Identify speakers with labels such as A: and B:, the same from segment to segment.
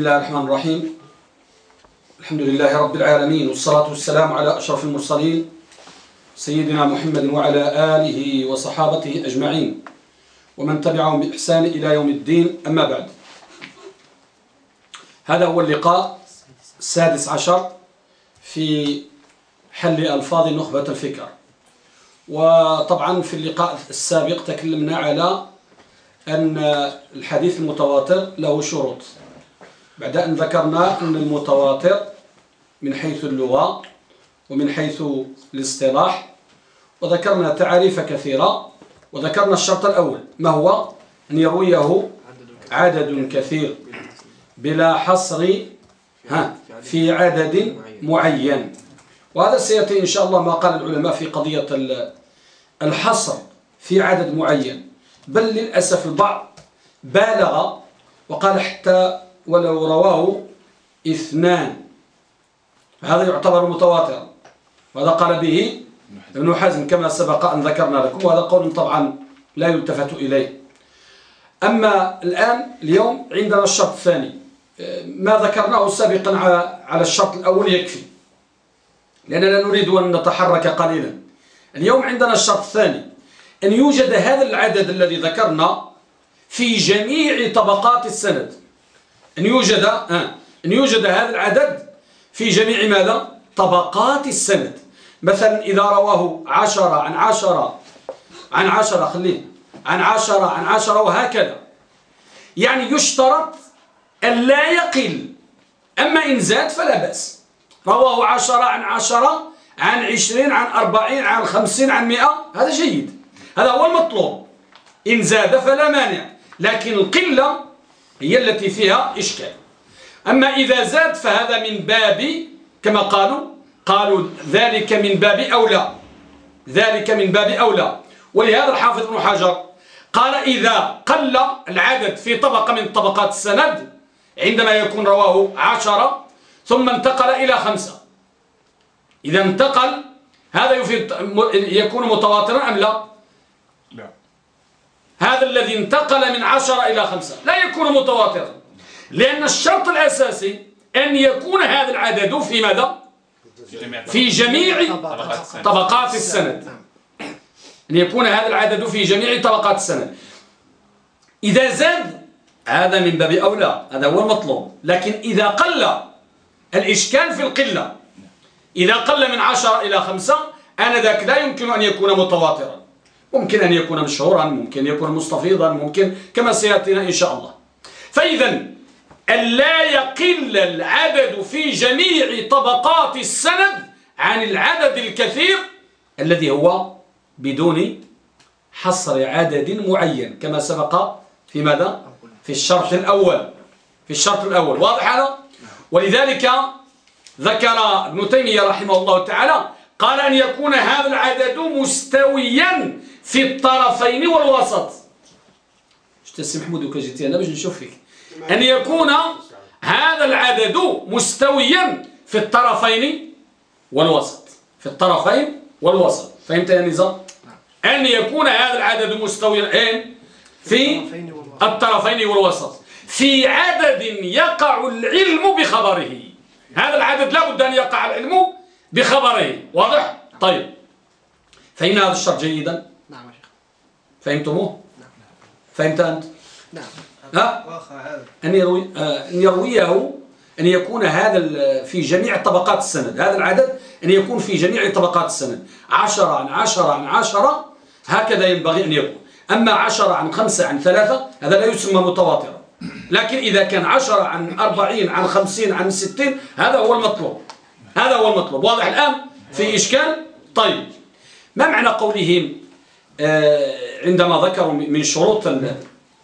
A: بسم الله الرحمن الرحيم الحمد لله رب العالمين والصلاة والسلام على أشرف المرسلين سيدنا محمد وعلى آله وصحابته أجمعين ومن تبعهم بإحسان إلى يوم الدين أما بعد هذا هو اللقاء السادس عشر في حل ألفاظ نخبة الفكر وطبعا في اللقاء السابق تكلمنا على أن الحديث المتواتر له شروط بعد أن ذكرنا أن المتواتر من حيث اللغة ومن حيث الاصطلاح وذكرنا تعاريف كثيرة وذكرنا الشرط الأول ما هو؟ أن يرويه عدد كثير بلا حصر ها في عدد معين. وهذا سيأتي إن شاء الله ما قال العلماء في قضية الحصر في عدد معين. بل للأسف البعض بالغ وقال حتى ولو رواه إثنان. هذا يعتبر متواتر. وهذا قال به ابن حزم كما سبق أن ذكرنا لكم وهذا قول طبعا لا يلتفت إليه. أما الآن اليوم عندنا الشرط الثاني. ما ذكرناه سابقا على الشرط الأول يكفي. لأننا نريد أن نتحرك قليلا. اليوم عندنا الشرط الثاني. أن يوجد هذا العدد الذي ذكرنا في جميع طبقات السند. أن يوجد أن يوجد هذا العدد في جميع ماذا؟ طبقات السند. مثلا إذا رواه عشرة عن عشرة عن عشرة خليه عن عشرة عن عشرة وهكذا. يعني يشترط أن لا يقل. أما إن زاد فلا بأس. رواه عشرة عن عشرة عن عشرين عن أربعين عن خمسين عن مئة. هذا جيد. هذا هو المطلوب. إن زاد فلا مانع. لكن القلة هي التي فيها إشكال. أما إذا زاد فهذا من باب كما قالوا قالوا ذلك من باب أولى. ذلك من باب أولى. ولهذا الحافظ ابن حجر قال إذا قل العدد في طبقة من طبقات السند عندما يكون رواه عشرة ثم انتقل إلى خمسة. إذا انتقل هذا يفيد يكون متواترا أم لا؟ لا هذا الذي انتقل من عشرة إلى خمسة. لا يكون متواترا. لأن الشرط الأساسي أن يكون هذا العدد في ماذا؟ في جميع طبقات السند. أن يكون هذا العدد في جميع طبقات السند. إذا زاد هذا من باب أولى هذا هو المطلوب. لكن إذا قل الإشكال في القلة إذا قل من عشرة إلى خمسة آنذاك لا يمكن أن يكون متواترا. ممكن أن يكون مشهورا ممكن يكون مستفيضا ممكن كما سيأتينا إن شاء الله فإذا ألا يقل العدد في جميع طبقات السند عن العدد الكثير الذي هو بدون حصر عدد معين كما سبق في ماذا؟ في الشرط الأول في الشرط الأول واضح هذا؟ ولذلك ذكر ابن تيمية رحمه الله تعالى قال أن يكون هذا العدد مستويا في الطرفين والوسط. شتى محمود وكجيتي أنا باش نشوف فيك. أن يكون هذا العدد مستويا في الطرفين والوسط. في الطرفين والوسط. فهمت يا نظام أن يكون هذا العدد مستويا أين في الطرفين والوسط. في عدد يقع العلم بخبره. هذا العدد لا بد أن يقع العلم بخبره. واضح؟ طيب. فهمنا هذا الشرط جيدا. فهمتموه فهمت أنت؟
B: نعم.
A: ها؟ أن يروي آه، أن يرويه أن يكون هذا في جميع طبقات السند. هذا العدد أن يكون في جميع طبقات السند. عشرة عن عشرة عن عشرة هكذا ينبغي أن يكون. أما عشرة عن خمسة عن ثلاثة هذا لا يسمى متواترا. لكن إذا كان عشرة عن أربعين عن خمسين عن ستين هذا هو المطلوب. هذا هو المطلوب. واضح الآن؟ في إشكال؟ طيب. ما معنى قولهم؟ عندما ذكروا من شروط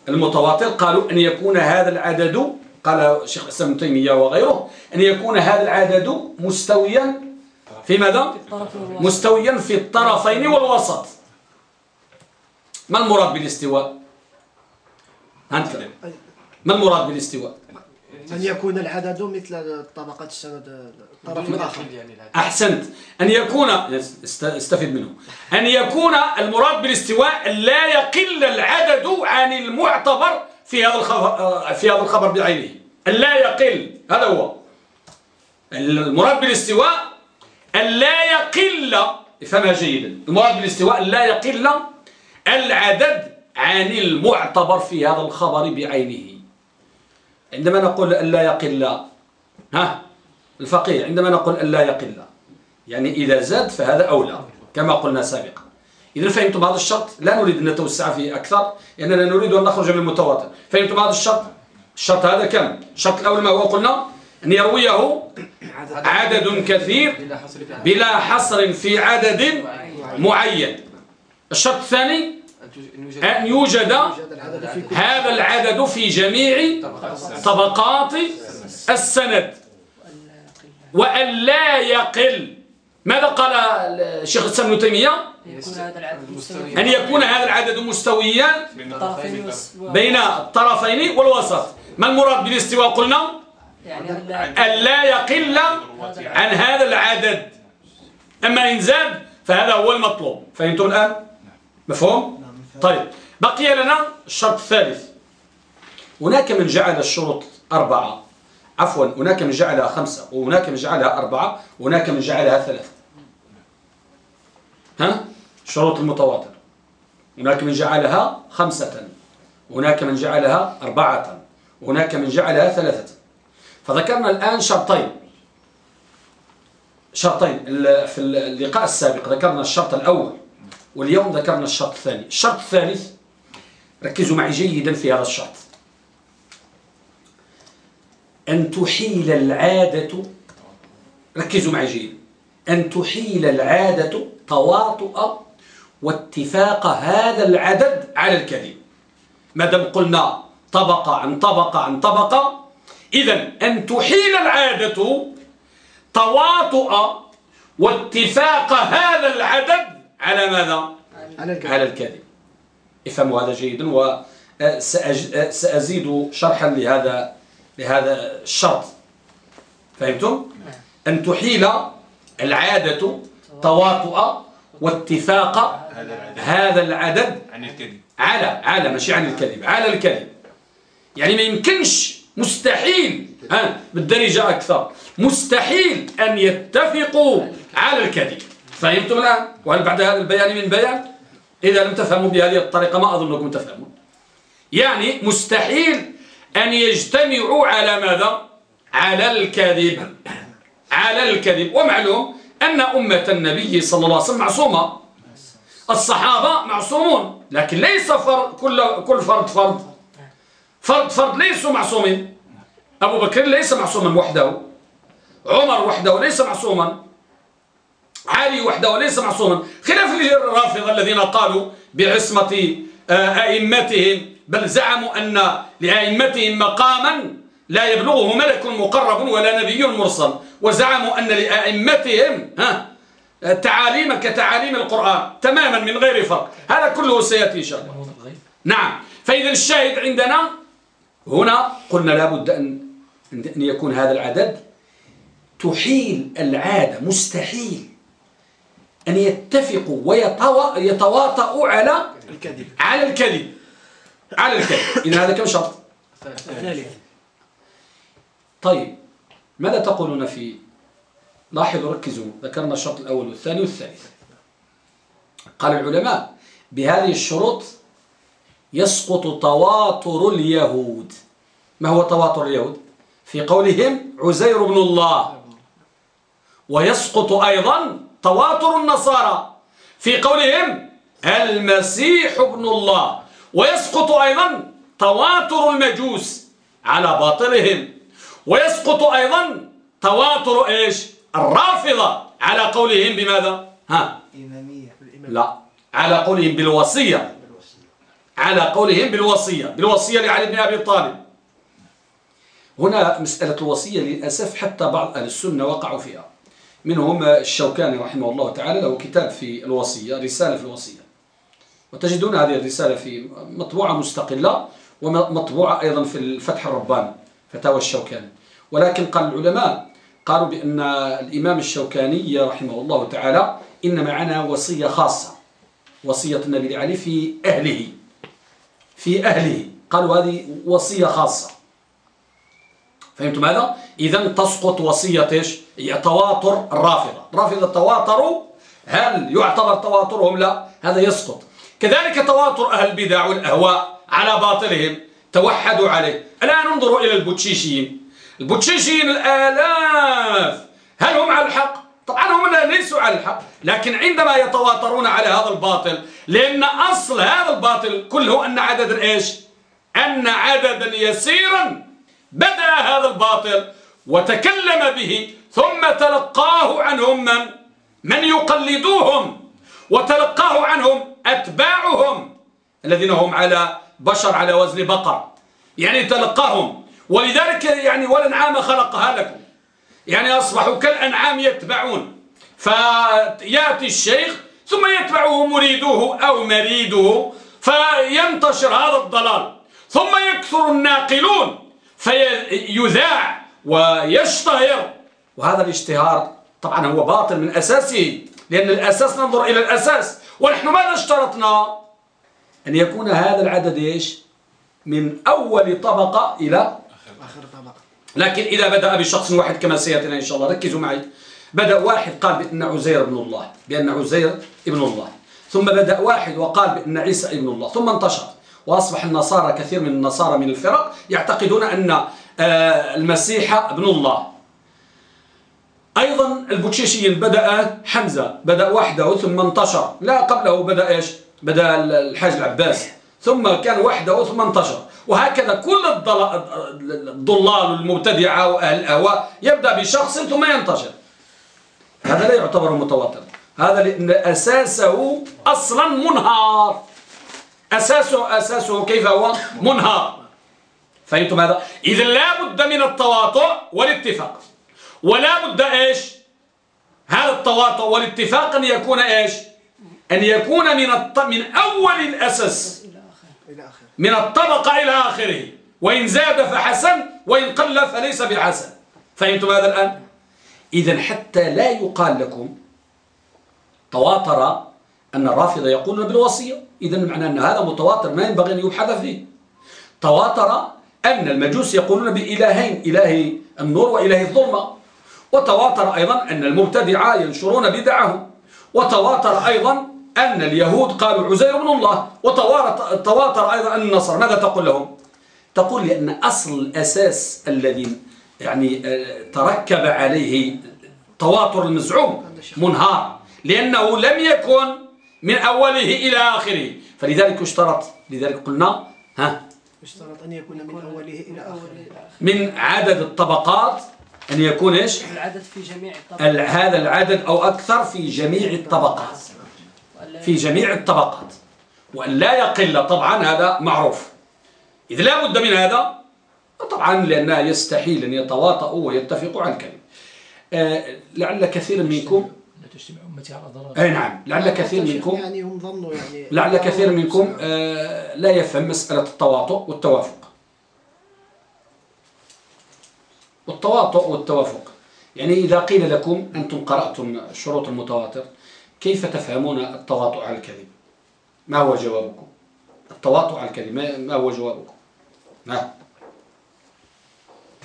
A: المتواتر قالوا أن يكون هذا العدد قال الشيخ الإسلام ابن تيمية وغيره أن يكون هذا العدد مستويا في ماذا؟ مستويا في الطرفين والوسط ما المراد بالاستواء؟ ما المراد بالاستواء؟
B: أن يكون العدد مثل طبقة السند الطرف الآخر.
A: أحسنت. أن يكون استفد منه. أن يكون المراد بالاستواء لا يقل العدد عن المعتبر في هذا الخبر في هذا الخبر بعينه. لا يقل. هذا هو. المراد بالاستواء لا يقل افهمها جيدا. المراد بالاستواء لا يقل العدد عن المعتبر في هذا الخبر بعينه. عندما نقول أن لا يقل ها الفقيه عندما نقول أن لا يقل يعني إذا زاد فهذا أولى كما قلنا سابقا. إذا فهمتم هذا الشرط؟ لا نريد أن نتوسع فيه أكثر لأننا نريد أن نخرج من المتواتر فهمتم هذا الشرط؟ الشرط هذا كم؟ الشرط الأول ما هو؟ قلنا أن يرويه عدد كثير بلا حصر في عدد معين. الشرط الثاني أن يوجد هذا العدد في جميع طبقات السند. وأن لا يقل. ماذا قال الشيخ الإسلام ابن تيمية؟ أن يكون هذا العدد مستويا بين الطرفين والوسط. ما المراد بالاستواء قلنا؟ أن لا يقل عن هذا العدد. أما إن زاد فهذا هو المطلوب. فهمتم الآن؟ مفهوم؟ طيب بقي لنا الشرط الثالث هناك من جعل الشروط أربعة. عفوا هناك من جعلها خمسة وهناك من جعلها أربعة وهناك من جعلها ثلاثة. ها؟ شروط المتواتر هناك من جعلها خمسة هناك من جعلها أربعة هناك من جعلها ثلاثة. فذكرنا الآن شرطين. شرطين في اللقاء السابق ذكرنا الشرط الأول. واليوم ذكرنا الشرط الثاني. الشرط الثالث ركزوا معي جيدا في هذا الشرط. أن تحيل العادة ركزوا معي جيدا. أن تحيل العادة تواطؤ واتفاق هذا العدد على الكذب. ما دام قلنا طبقة عن طبقة عن طبقة إذا أن تحيل العادة تواطؤ واتفاق هذا العدد على ماذا؟ على الكذب. افهموا هذا جيدا وسأزيد شرحا لهذا لهذا الشرط. فهمتم؟ أن تحيل العادة تواطؤ واتفاق هذا العدد
C: عن الكذب.
A: على على ماشي عن الكذب على الكذب. يعني ما يمكنش مستحيل ها بالدرجة أكثر مستحيل أن يتفقوا على الكذب. فهمتم الآن وهل بعد هذا البيان من بيان؟ إذا لم تفهموا بهذه الطريقة ما أظنكم تفهمون. يعني مستحيل أن يجتمعوا على ماذا؟ على الكذب. على الكذب. ومعلوم أن أمة النبي صلى الله عليه وسلم معصومة. الصحابة معصومون. لكن ليس فرد كل كل فرد فرد. فرد فرد ليسوا معصومين. أبو بكر ليس معصوما وحده. عمر وحده ليس معصوما. علي وحده ليس معصوما. خلاف الرافضة الذين قالوا بعصمة آه، أئمتهم بل زعموا أن لأئمتهم مقاما لا يبلغه ملك مقرب ولا نبي مرسل وزعموا أن لأئمتهم ها تعاليم كتعاليم القرآن تماما من غير فرق. هذا كله سيأتي إن شاء الله. نعم. فإذا الشاهد عندنا هنا قلنا لابد أن أن يكون هذا العدد. تحيل العادة مستحيل. أن يتفقوا ويتواطؤوا على الكذب. على الكذب. على الكذب. إذا هذا كم شرط؟ الثالث طيب. ماذا تقولون في لاحظوا ركزوا. ذكرنا الشرط الأول والثاني والثالث. قال العلماء بهذه الشروط يسقط تواتر اليهود. ما هو تواتر اليهود؟ في قولهم عزير بن الله. ويسقط أيضا تواتر النصارى. في قولهم المسيح ابن الله. ويسقط أيضا تواتر المجوس على باطلهم. ويسقط أيضا تواتر إيش؟ الرافضة على قولهم بماذا؟ ها؟ لا على قولهم بالوصية. على قولهم بالوصية. بالوصية لعلي بن أبي طالب. هنا مسألة الوصية للأسف حتى بعض أهل السنة وقعوا فيها. منهم الشوكاني رحمه الله تعالى له كتاب في الوصية رسالة في الوصية. وتجدون هذه الرسالة في مطبوعة مستقلة ومطبوعة أيضا في الفتح الرباني فتاوى الشوكاني. ولكن قال العلماء قالوا بأن الإمام الشوكاني رحمه الله تعالى إن معنا وصية خاصة وصية النبي علي في أهله في أهله. قالوا هذه وصية خاصة. فهمتم هذا؟ إذا تسقط وصية إيش؟ تواتر الرافضة. الرافضة تواتروا هل يعتبر تواترهم لا؟ هذا يسقط. كذلك تواتر أهل البدع والأهواء على باطلهم. توحدوا عليه. الآن انظروا إلى البوتشيشيين. البوتشيشيين الآلاف. هل هم على الحق؟ طبعا هم ليسوا على الحق. لكن عندما يتواترون على هذا الباطل لأن أصل هذا الباطل كله أن عددا إيش؟ أن عددا يسيرا بدأ هذا الباطل. وتكلم به ثم تلقاه عنهم من؟ من يقلدوهم؟ وتلقاه عنهم أتباعهم الذين هم على بشر على وزن بقر. يعني تلقاهم. ولذلك يعني والأنعام خلقها لكم. يعني أصبحوا كالأنعام يتبعون. فيأتي الشيخ ثم يتبعه مريدوه أو مريده فينتشر هذا الضلال. ثم يكثر الناقلون فيذاع ويشتهر. وهذا الاشتهار طبعا هو باطل من أساسه لأن الأساس ننظر إلى الأساس. ونحن ماذا اشترطنا؟ أن يكون هذا العدد إيش؟ من أول طبقة إلى آخر طبقة. لكن إذا بدأ بشخص واحد كما سيأتينا إن شاء الله ركزوا معي. بدأ واحد قال بأن عزير ابن الله بأن عزير ابن الله. ثم بدأ واحد وقال بأن عيسى ابن الله. ثم انتشر. وأصبح النصارى كثير من النصارى من الفرق يعتقدون أن المسيح ابن الله. أيضا البوتشيشيين بدأ حمزة بدأ وحده ثم انتشر. لا قبله بدأ إيش؟ بدأ الحاج العباس. ثم كان وحده ثم انتشر. وهكذا كل الضلال المبتدعة وأهل الأهواء يبدأ بشخص ثم ينتشر. هذا لا يعتبر متواتر. هذا لأن أساسه أصلا منهار. أساسه أساسه كيف هو؟ منهار. فهمتم هذا؟ إذا لا بد من التواطؤ والاتفاق. ولا بد إيش؟ هذا التواطؤ والاتفاق أن يكون إيش؟ أن يكون من الط... من أول الأساس. من الطبقة إلى آخره. وإن زاد فحسن وإن قل فليس بحسن. فهمتم هذا الآن؟ إذا حتى لا يقال لكم تواتر أن الرافضة يقولون بالوصية. إذا معنى أن هذا متواتر ما ينبغي أن يبحث فيه. تواتر أن المجوس يقولون بإلهين إله النور وإله الظلمة. وتواتر أيضا أن المبتدعة ينشرون بدعهم وتواتر أيضا أن اليهود قالوا عزير بن الله. وتواتر أيضا أن النصر. ماذا تقول لهم؟ تقول لأن أصل الأساس الذي يعني آه، تركب عليه تواتر المزعوم منهار. لأنه لم يكن من أوله إلى آخره. فلذلك اشترط لذلك قلنا ها
B: اشترط أن يكون من أوله إلى آخره.
A: من عدد الطبقات أن يكون إيش؟
C: العدد في جميع الطبقات.
A: هذا العدد أو أكثر في جميع الطبقات. في جميع الطبقات. وأن لا يقل طبعا هذا معروف. إذ لا بد من هذا طبعا لأنه يستحيل أن يتواطؤوا ويتفقوا على الكلمة آه لعل كثير منكم تجتمع أمتي على ضرر أي نعم. لعل كثير منكم
B: يعني هم ظنوا يعني
A: لعل كثير منكم آه لا يفهم مسألة التواطؤ والتوافق. والتواطؤ والتوافق. يعني إذا قيل لكم أنتم قرأتم شروط المتواتر كيف تفهمون التواطؤ على الكذب؟ ما هو جوابكم؟ التواطؤ على الكذب ما هو جوابكم؟ ما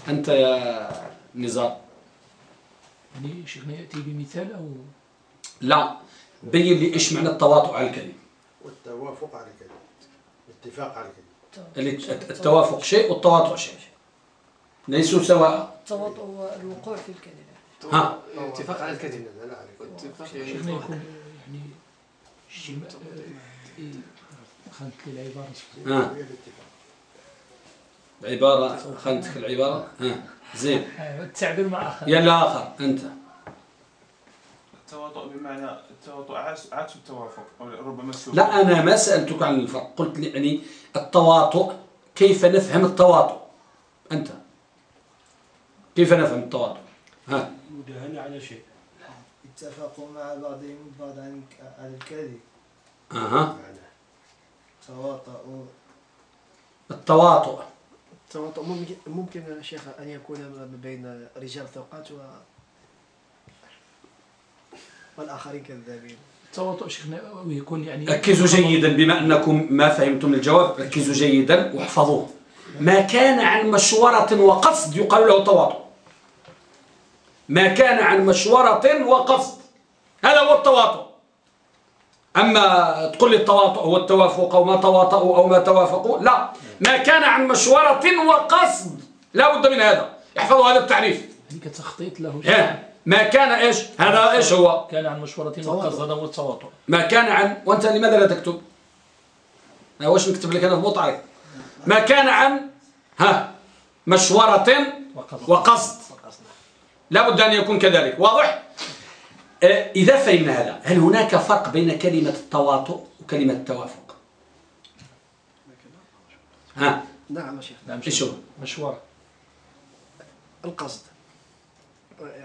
A: أنت يا نزار.
D: يعني شيخنا يأتي بمثال أو
A: لا بين لي إيش معنى التواطؤ على الكذب
E: والتوافق على الكذب الاتفاق على
A: الكذب التوافق شيء والتواطؤ شيء. ليسوا سواء.
C: التواطؤ هو الوقوع في الكذب
A: ها؟
B: اتفاق على الكذب
D: شيخنا يكون يعني خلت لي العبارة
A: ها؟ العبارة خلتك العبارة؟ ها زين.
D: التعبير مع آخر.
A: يلا آخر أنت.
F: التواطؤ بمعنى التواطؤ عكس التوافق ربما
A: لا أنا ما سألتك عن الفرق. قلت لي يعني التواطؤ كيف نفهم التواطؤ أنت. كيف نفهم التواطؤ ها.
G: مدهن على شيء.
B: اتفقوا مع بعضهم بعض عن الكذب.
A: أها.
B: تواطؤوا
A: التواطؤ
B: التواطؤ ممكن ممكن يا شيخ أن يكون بين رجال ثقات و والآخرين كذابين.
D: التواطؤ شيخنا يكون يعني
A: ركزوا جيدا بما أنكم ما فهمتم الجواب ركزوا جيدا واحفظوه. ما كان عن مشورة وقصد يقال له تواطؤ. ما كان عن مشورة وقصد هذا هو التواطؤ. أما تقول لي التواطؤ هو التوافق أو ما تواطؤوا أو ما توافقوا لا. ما كان عن مشورة وقصد لا بد من هذا. احفظوا هذا التعريف.
D: هذيك تخطيط له
A: ما كان إيش؟ هذا إيش هو؟
D: كان عن مشورة وقصد هذا هو التواطؤ
A: ما كان عن وأنت لماذا لا تكتب؟ ها واش نكتب لك أنا؟ في مطعم ما كان عن ها مشورة
D: وقصد.
A: وقصد. لا بد أن يكون كذلك. واضح؟ آه، إذا فهمنا هذا هل هناك فرق بين كلمة التواطؤ وكلمة التوافق؟ ها؟
B: نعم يا شيخ.
D: نعم
A: هو؟
D: مشورة
B: القصد.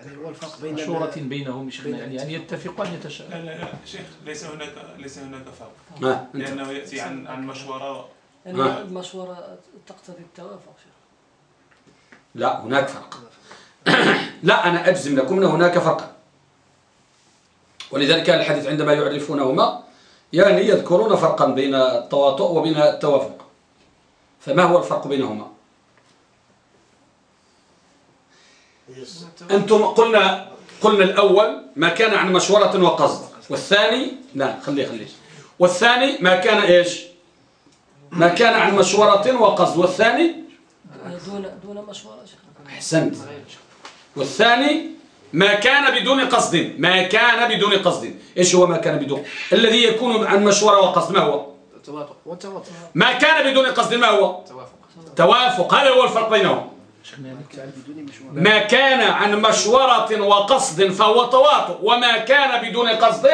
B: يعني هو الفرق بين
D: مشورة بينهم شيخنا يعني أن يتفقوا أن
F: لا
D: يتشاء
F: لا لا شيخ ليس هناك ليس هناك فرق.
A: أنت.
F: لأنه يأتي عن عن مشورة.
C: يعني
A: آه.
C: المشورة تقتضي التوافق شيخ.
A: لا هناك فرق. لا أنا أجزم لكم أن هناك فرق. ولذلك الحديث عندما يعرفونهما يعني يذكرون فرقا بين التواطؤ وبين التوافق. فما هو الفرق بينهما؟ أنتم قلنا قلنا الأول ما كان عن مشورة وقصد والثاني لا خليه خليه. والثاني ما كان إيش؟ ما كان عن مشورة وقصد والثاني؟
C: دون دون مشورة
A: أحسنت. والثاني ما كان بدون قصد ما كان بدون قصد. إيش هو ما كان بدون؟ الذي يكون عن مشورة وقصد ما هو؟
B: والتواطؤ
A: ما كان بدون قصد ما هو؟
B: توافق.
A: توافق. هذا هو الفرق بينهم. ما كان عن مشورة وقصد فهو تواطؤ وما كان بدون قصد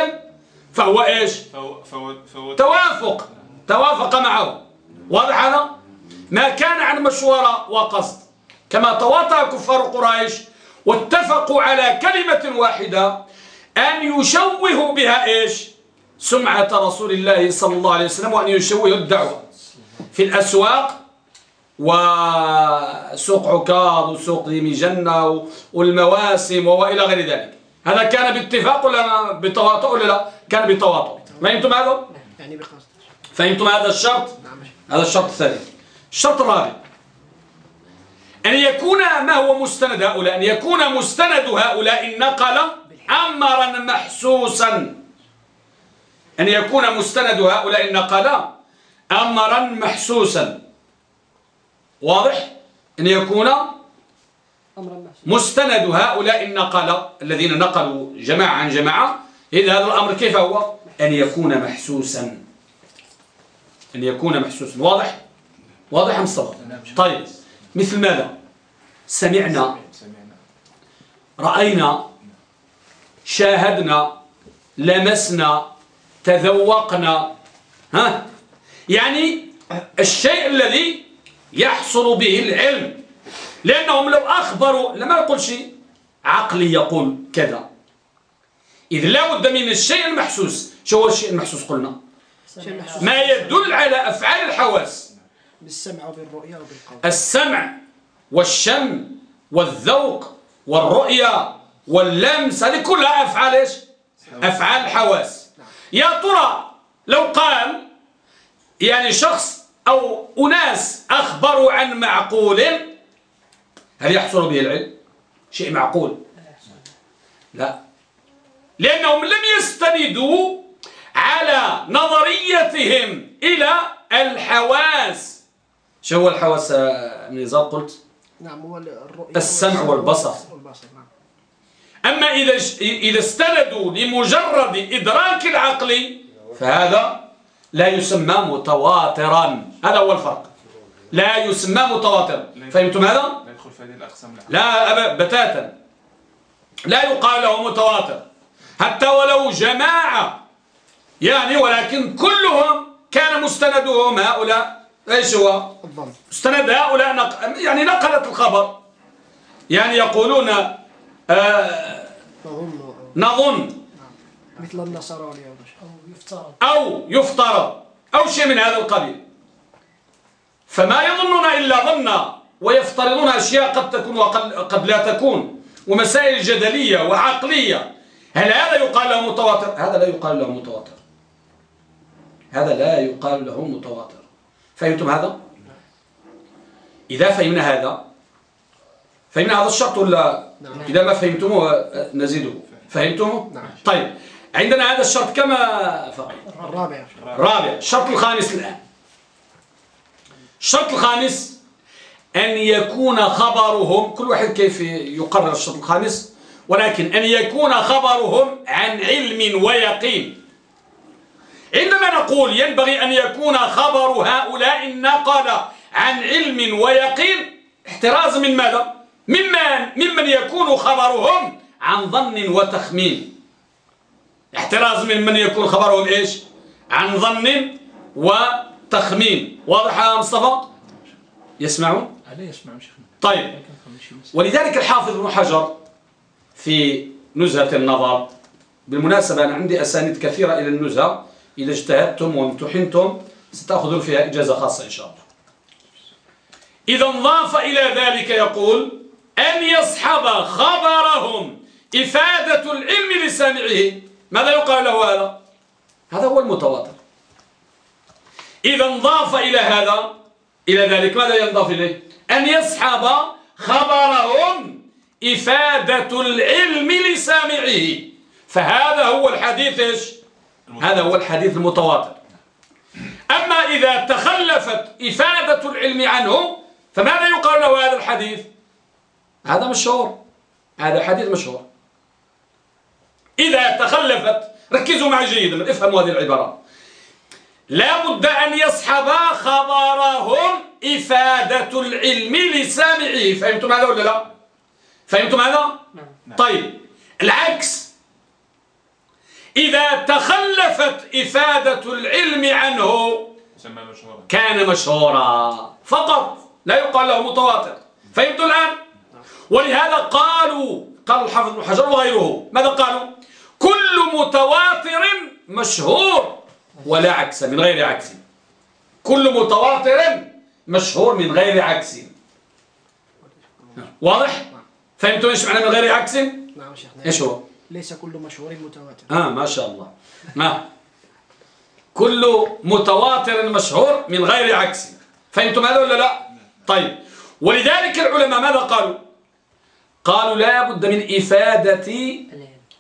A: فهو إيش؟
F: فهو فهو
A: توافق. توافق معه. واضح هذا ما كان عن مشورة وقصد. كما تواطأ كفار قريش واتفقوا على كلمة واحدة أن يشوهوا بها إيش؟ سمعة رسول الله صلى الله عليه وسلم وأن يشوهوا الدعوة. في الأسواق وسوق عكاظ وسوق ذي مجنة والمواسم وإلى غير ذلك. هذا كان باتفاق ولا بتواطؤ ولا لا؟ كان بتواطؤ. فهمتم هذا؟
B: يعني بقصد
A: فهمتم هذا الشرط؟
B: نعم.
A: هذا الشرط الثاني. الشرط الرابع. أن يكون ما هو مستند هؤلاء أن يكون مستند هؤلاء النقل أمرا محسوسا. أن يكون مستند هؤلاء النقل أمرا محسوسا. واضح؟ أن يكون مستند هؤلاء النقل الذين نقلوا جماعة عن جماعة. إذا هذا الأمر كيف هو؟ أن يكون محسوسا. أن يكون محسوسا. واضح؟ واضح أم صبر طيب مثل ماذا؟ سمعنا.
F: سمعنا.
A: رأينا. شاهدنا. لمسنا. تذوقنا. ها؟ يعني الشيء الذي يحصل به العلم. لأنهم لو أخبروا لما يقول شيء عقلي يقول كذا. إذ لا بد من الشيء المحسوس. شو هو الشيء المحسوس قلنا؟ ما يدل على أفعال الحواس.
B: بالسمع وبالرؤية وبالقول.
A: السمع والشم والذوق والرؤية واللمس هذه كلها أفعال إيش؟ أفعال الحواس يا ترى لو قال يعني شخص أو أناس أخبروا عن معقول هل يحصل به العلم؟ شيء معقول. لا. لأنهم لم يستندوا على نظريتهم إلى الحواس. شو هو الحواس من نظام قلت.
B: نعم هو الرؤية
A: السمع والبصر.
B: والبصر نعم.
A: أما إذا إذا استندوا لمجرد إدراك العقل فهذا لا يسمى متواترا. هذا هو الفرق لا يسمى متواترا. فهمتم هذا؟
F: لا يدخل في هذه الأقسام. لا.
A: بتاتا. لا يقال له متواتر. حتى ولو جماعة. يعني ولكن كلهم كان مستندهم هؤلاء. إيش هو؟
B: الظن
A: مستند هؤلاء نق... يعني نقلت الخبر. يعني يقولون آه
B: فهم.
A: نظن.
B: مثل النصارى واليهود
C: أو يفترض.
A: أو شيء من هذا القبيل. فما يظنون إلا ظنا ويفترضون أشياء قد تكون وقد قد لا تكون. ومسائل جدلية وعقلية. هل هذا يقال له متواتر؟ هذا لا يقال له متواتر. هذا لا يقال له متواتر. فهمتم هذا؟ إذا فهمنا هذا فهمنا هذا الشرط ولا
B: نعم.
A: إذا ما فهمتموه آه، نزيده. فهمتموه؟
B: نعم.
A: طيب. عندنا هذا الشرط كما فقط.
B: الرابع.
A: رابع الشرط الخامس الآن. الشرط الخامس أن يكون خبرهم كل واحد كيف يقرر الشرط الخامس؟ ولكن أن يكون خبرهم عن علم ويقين. عندما نقول ينبغي أن يكون خبر هؤلاء النقل عن علم ويقين احتراز من ماذا؟ ممن, ممن يكون خبرهم عن ظن وتخمين. احتراز من من يكون خبرهم إيش؟ عن ظن وتخمين. واضح يا مصطفى؟ يسمعون؟
D: عليه يسمع شيخنا.
A: طيب. ولذلك الحافظ ابن حجر في نزهة النظر بالمناسبة أنا عندي أسانيد كثيرة إلى النزهة إذا اجتهدتم وامتحنتم ستأخذون فيها إجازة خاصة إن شاء الله. إذا انضاف إلى ذلك يقول أن يصحب خبرهم إفادة العلم لسامعه ماذا يقال له هذا؟ هذا هو المتواتر إذا انضاف إلى هذا إلى ذلك ماذا ينضاف إليه؟ أن يصحب خبرهم إفادة العلم لسامعه فهذا هو الحديث إيش؟ هذا هو الحديث المتواتر أما إذا تخلفت إفادة العلم عنه فماذا يقال له هذا الحديث هذا مشهور هذا حديث مشهور إذا تخلفت ركزوا معي جيدا افهموا هذه العبارة. لا بد أن يصحب خبرهم إفادة العلم لسامعه. فهمتم هذا ولا لا؟ فهمتم هذا؟
C: نعم.
A: طيب العكس. إذا تخلفت إفادة العلم عنه كان مشهورا. فقط لا يقال له متواتر. فهمتوا الآن؟ ولهذا قالوا قال الحافظ بن حجر وغيره. ماذا قالوا؟ كل متواتر مشهور ولا عكس من غير عكس. كل متواتر مشهور من غير عكس. واضح؟ فهمتوا إيش معنى من غير عكس؟
B: نعم شيخنا
A: إيش هو؟
B: ليس كل مشهور متواتر.
A: آه ما شاء الله. ما؟ كل متواتر مشهور من غير عكس. فهمتم هذا ولا لا؟ طيب. ولذلك العلماء ماذا قالوا؟ قالوا لا بد من إفادة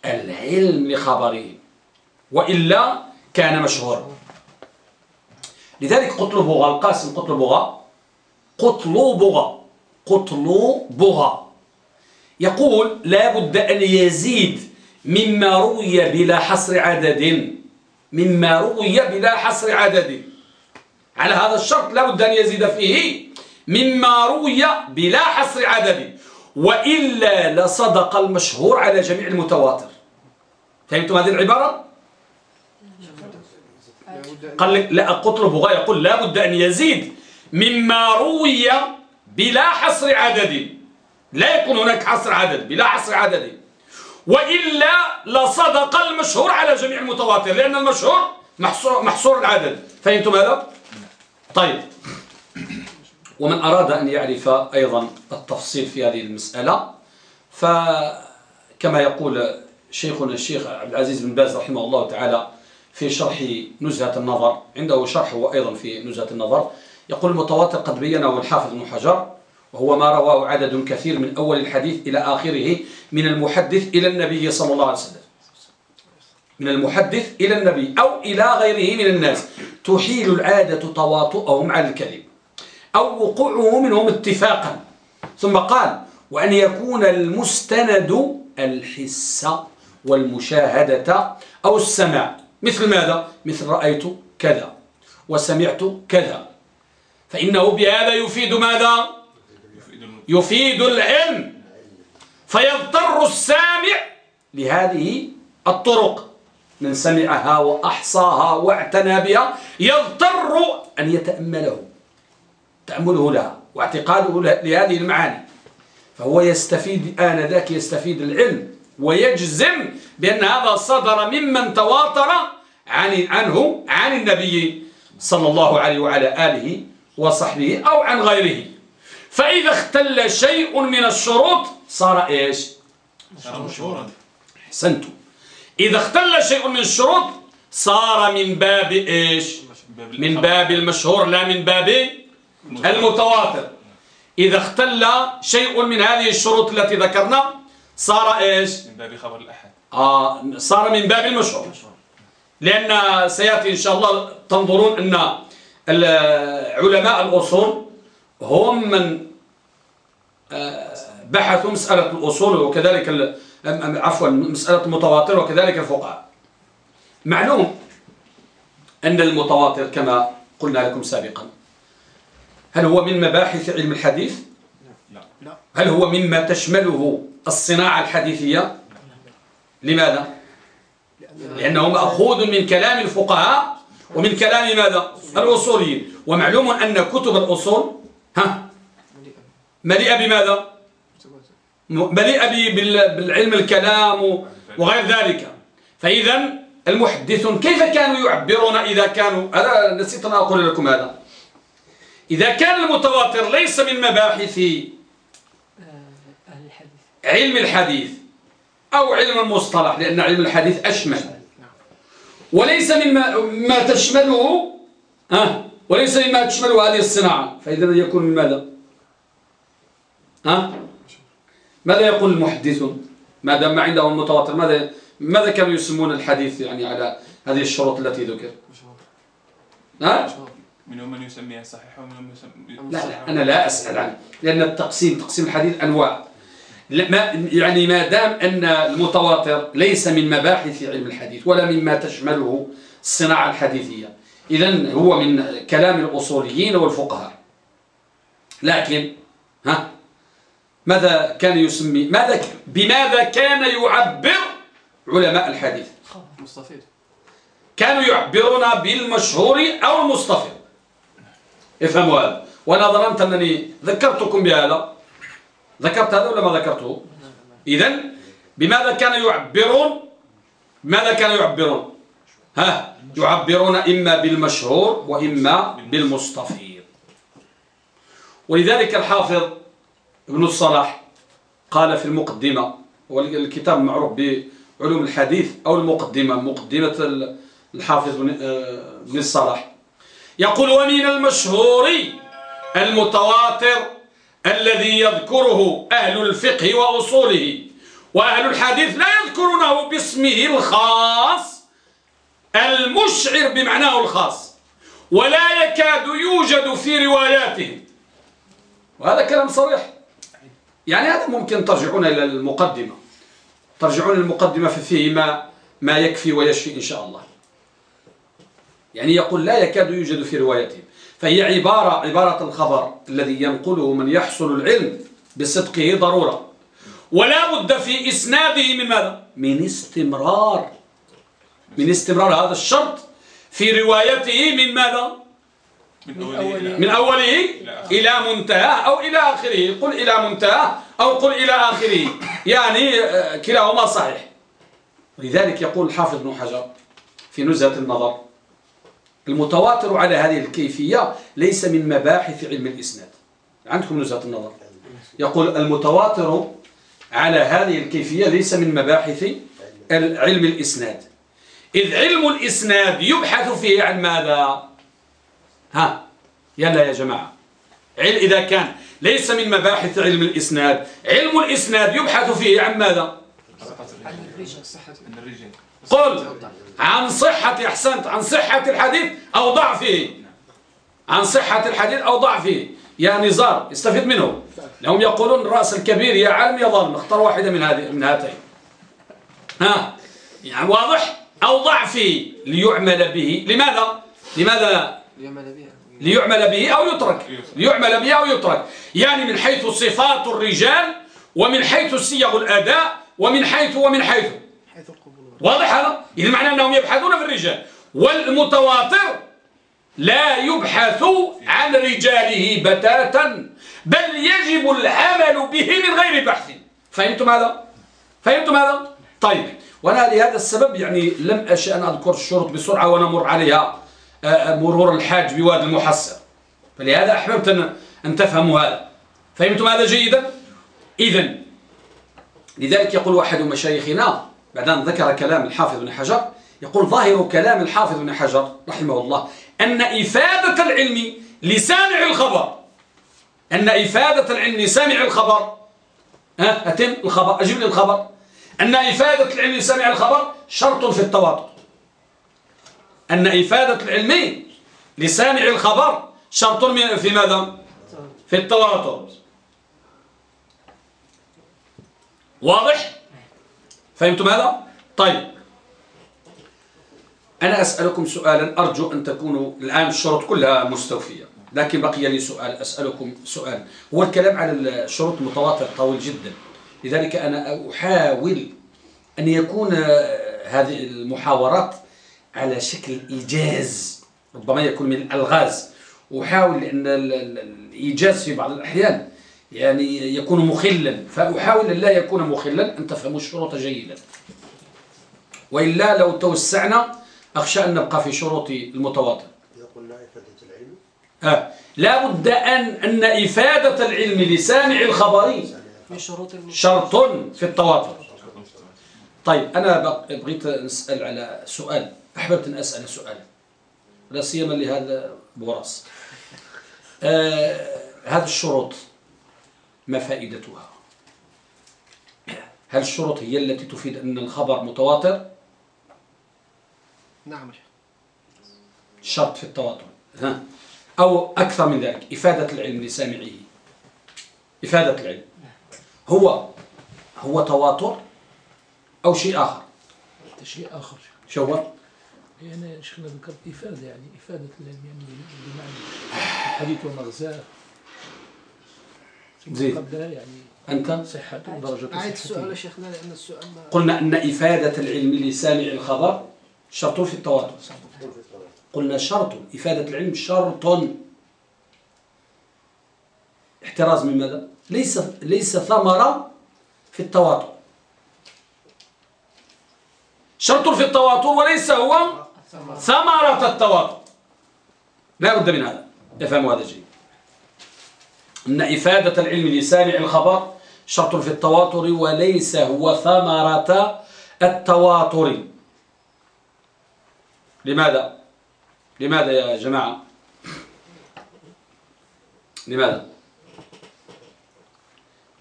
A: العلم لخبره وإلا كان مشهورا. لذلك قطلبغة القاسم قطلبغة قطلبغة قطلبغة يقول لا بد أن يزيد مما روي بلا حصر عدد. مما روي بلا حصر عدد. على هذا الشرط لا بد أن يزيد فيه مما روي بلا حصر عدد. وإلا لصدق المشهور على جميع المتواتر. فهمتم هذه العبارة؟ قال لك لا قطربغا يقول لا بد أن يزيد مما روي بلا حصر عدد لا يكون هناك حصر عدد بلا حصر عدد وإلا لصدق المشهور على جميع المتواتر لأن المشهور محصور, محصور العدد فهمتم هذا؟ طيب ومن أراد أن يعرف أيضا التفصيل في هذه المسألة فكما يقول شيخنا الشيخ عبد العزيز بن باز رحمه الله تعالى في شرح نزهة النظر عنده شرح هو أيضا في نزهة النظر. يقول المتواتر قد بينه الحافظ بن حجر وهو ما رواه عدد كثير من أول الحديث إلى آخره من المحدث إلى النبي صلى الله عليه وسلم. من المحدث إلى النبي أو إلى غيره من الناس. تحيل العادة تواطؤهم على الكذب أو وقوعه منهم اتفاقا. ثم قال وأن يكون المستند الحس والمشاهدة أو السماع. مثل ماذا؟ مثل رأيت كذا وسمعت كذا. فإنه بهذا يفيد ماذا؟
F: يفيد
A: العلم. فيضطر السامع لهذه الطرق. من سمعها وأحصاها واعتنى بها يضطر أن يتأمله تأمله لها واعتقاده له- لهذه المعاني. فهو يستفيد آنذاك يستفيد العلم. ويجزم بأن هذا صدر ممن تواتر عن عنه عن النبي صلى الله عليه وعلى آله وصحبه أو عن غيره. فإذا اختل شيء من الشروط صار إيش؟
F: صار مشهورا.
A: أحسنتم. إذا اختل شيء من الشروط صار من باب إيش؟ من. باب المشهور لا من باب المتواتر. إذا اختل شيء من هذه الشروط التي ذكرنا صار إيش؟
F: من باب خبر الأحد.
A: آه صار من باب المشهور. لأن سيأتي إن شاء الله تنظرون أن علماء الأصول هم من آه، بحثوا مسألة الأصول وكذلك عفوا مسألة المتواتر وكذلك الفقهاء. معلوم أن المتواتر كما قلنا لكم سابقا. هل هو من مباحث علم الحديث؟
B: لا.
A: هل هو مما تشمله الصناعة الحديثية؟ لماذا؟ لأنه مأخوذ من كلام الفقهاء ومن كلام ماذا؟ الأصوليين ومعلوم أن كتب الأصول ها مليئة بماذا؟ مليئة بالعلم الكلام وغير ذلك فإذا المحدثون كيف كانوا يعبرون إذا كانوا هذا نسيت أن أقول لكم هذا إذا كان المتواتر ليس من مباحث علم الحديث أو علم المصطلح لأن علم الحديث أشمل. وليس مما ما تشمله ها؟ وليس مما تشمله هذه الصناعة. فإذا يكون من ماذا؟ ها؟ ماذا يقول المحدثون ما دام ما عندهم المتواتر؟ ماذا ماذا كانوا يسمون الحديث يعني على هذه الشروط التي ذكر ها؟
F: منهم من يسميها صحيحة ومنهم من يسمي
A: لا, لا أنا لا أسأل عنه لأن التقسيم تقسيم الحديث أنواع. ما يعني ما دام أن المتواتر ليس من مباحث علم الحديث ولا مما تشمله الصناعة الحديثية. إذا هو من كلام الأصوليين والفقهاء. لكن ها ماذا كان يسمي ماذا بماذا كان يعبر علماء الحديث؟
B: مستفيد.
A: كانوا يعبرون بالمشهور أو المستفيض. افهموا هذا. وأنا ظننت أنني ذكرتكم بهذا. ذكرت هذا ولا ما ذكرته؟ إذا بماذا كانوا يعبرون؟ بماذا كانوا يعبرون؟ ها؟ يعبرون إما بالمشهور وإما بالمستفيض. ولذلك الحافظ ابن الصلاح قال في المقدمة والكتاب المعروف بعلوم الحديث أو المقدمة مقدمة الحافظ آه، بن الصلاح. يقول ومن المشهور المتواتر الذي يذكره أهل الفقه وأصوله وأهل الحديث لا يذكرونه باسمه الخاص المشعر بمعناه الخاص ولا يكاد يوجد في رواياتهم وهذا كلام صريح. يعني هذا ممكن ترجعون إلى المقدمة. ترجعون المقدمة فيه ما ما يكفي ويشفي إن شاء الله. يعني يقول لا يكاد يوجد في روايتهم فهي عبارة عبارة الخبر الذي ينقله من يحصل العلم بصدقه ضرورة. ولا بد في إسناده من ماذا؟ من استمرار. من استمرار هذا الشرط في روايته من ماذا؟
F: من أوله إلى
A: من أوله إلى منتهى أو إلى آخره. قل إلى منتهى أو قل إلى آخره. يعني آه، كلاهما صحيح. ولذلك يقول الحافظ ابن حجر في نزهة النظر المتواتر على هذه الكيفية ليس من مباحث علم الإسناد. عندكم نزهة النظر؟ يقول المتواتر على هذه الكيفية ليس من مباحث علم الإسناد. إذ علم الإسناد يبحث فيه عن ماذا؟ ها؟ يلا يا جماعة. عل إذا كان ليس من مباحث علم الإسناد علم الإسناد يبحث فيه عن ماذا؟
F: من الرجال.
A: قل عن صحة أحسنت عن صحة الحديث أو ضعفه. عن صحة الحديث أو ضعفه. يا نزار استفيد منه. لهم يقولون الرأس الكبير يا علم يا ظالم. اختار واحدة من هذه من هاتين. ها؟ يعني واضح؟ أو ضعفه. ليعمل به. لماذا؟ لماذا؟
B: يعمل بها
A: ليعمل به أو يترك. ليعمل به أو يترك. يعني من حيث صفات الرجال ومن حيث صيغ الأداء ومن حيث ومن حيث واضح هذا إذا معنى أنهم يبحثون في الرجال والمتواتر لا يبحث عن رجاله بتاتا بل يجب العمل به من غير بحث فهمتم هذا؟ فهمتم هذا؟ طيب وأنا لهذا السبب يعني لم أشأ أن أذكر الشروط بسرعة ونمر عليها آه، مرور الحاج بوادي المحصر فلهذا أحببت أن, تفهموا هذا فهمتم هذا جيدا؟ إذا لذلك يقول أحد مشايخنا بعد أن ذكر كلام الحافظ بن حجر. يقول ظاهر كلام الحافظ بن حجر رحمه الله أن إفادة العلم لسامع الخبر. أن إفادة العلم لسامع الخبر. ها أتم الخبر أجيب لي الخبر. أن إفادة العلم لسامع الخبر شرط في التواتر. أن إفادة العلم لسامع الخبر شرط في ماذا؟ في التواتر. واضح؟ فهمتم هذا؟ طيب. أنا أسألكم سؤالا أرجو أن تكونوا الآن الشروط كلها مستوفية لكن بقي لي سؤال أسألكم سؤال. هو الكلام على الشروط المتواتر طويل جدا لذلك أنا أحاول أن يكون هذه المحاورات على شكل إيجاز ربما يكون من الألغاز. أحاول لأن الإيجاز في بعض الأحيان يعني يكون مخلا. فأحاول أن لا يكون مخلا. أن تفهموا الشروط جيدا. وإلا لو توسعنا أخشى أن نبقى في شروط المتواطئ
E: يقول لا إفادة العلم.
A: آه. لا بد أن أن إفادة العلم لسامع الخبر
B: في شروط الم-
A: شرط في التواتر طيب أنا بغيت نسأل على سؤال. أحببت أن أسأل سؤال. لا سيما لهذا بوراس. آه هذه الشروط. ما فائدتها هل الشروط هي التي تفيد أن الخبر متواتر؟
B: نعم
A: شرط في التواتر. ها؟ أو أكثر من ذلك إفادة العلم لسامعه. إفادة العلم. هو هو تواتر أو شيء آخر؟
D: شيء آخر
A: شو هو؟
D: يعني شيخنا ذكرت إفادة يعني إفادة العلم يعني بمعنى الحديث ومغزاه
A: زين.
D: يعني
A: أنت؟
D: صحته ودرجة
B: أعيد السؤال يا شيخنا لأن السؤال ما-
A: قلنا أن إفادة العلم لسامع الخبر شرط في التواتر. قلنا شرط إفادة العلم شرط. احتراز من ماذا؟ ليس ليس ثمرة في التواتر. شرط في التواتر وليس هو ثمرة. التواتر. لا بد من هذا. يفهم هذا جيد. أن إفادة العلم لسامع الخبر شرط في التواتر وليس هو ثمرة التواتر لماذا؟ لماذا يا جماعة؟ لماذا؟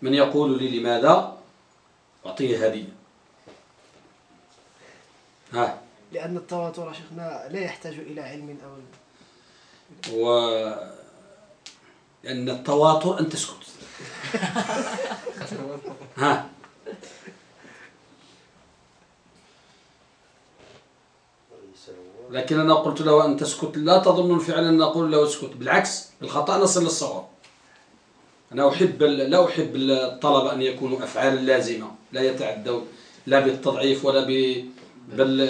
A: من يقول لي لماذا؟ أعطيه هدية ها
B: لأن التواتر شيخنا لا يحتاج إلى علم أو
A: و لأن التواتر أن تسكت ها.
E: هو
A: لكننا قلت له أن تسكت لا تظن فعلا أن نقول له اسكت. بالعكس بالخطأ نصل للصواب. أنا أحب لا أحب الطلبة أن يكونوا أفعالا لازمة. لا يتعدون لا بالتضعيف ولا ب بل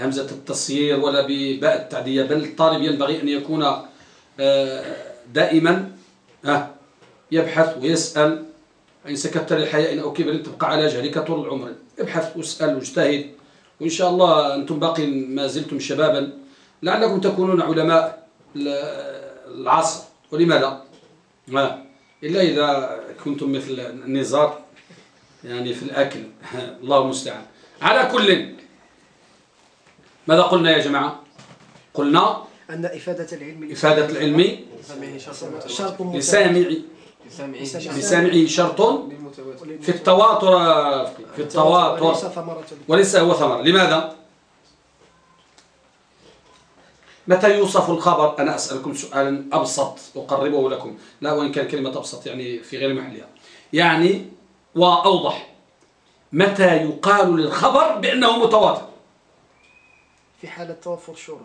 A: همزة التصيير ولا بباء التعدية. بل الطالب ينبغي أن يكون آه، دائما يبحث ويسأل. إن سكت للحياء أو كبر تبقى على جهلك طول العمر. ابحث واسأل واجتهد وإن شاء الله أنتم باقي ما زلتم شبابا. لعلكم تكونون علماء ال- العصر. ولماذا؟ ما إلا إذا كنتم مثل النزار يعني في الأكل. الله المستعان. على كل. ماذا قلنا يا جماعة؟ قلنا
B: أن إفادة العلم
A: إفادة العلم.
B: شرط متواتر.
A: لسامع لسامعه شرط. في التواتر في التواتر.
B: ثمرة
A: وليس هو ثمر لماذا؟ متى يوصف الخبر؟ أنا أسألكم سؤالا أبسط أقربه لكم. لا وإن كان كلمة أبسط يعني في غير محلها. يعني وأوضح. متى يقال للخبر بأنه متواتر؟
B: في حالة توفر شروط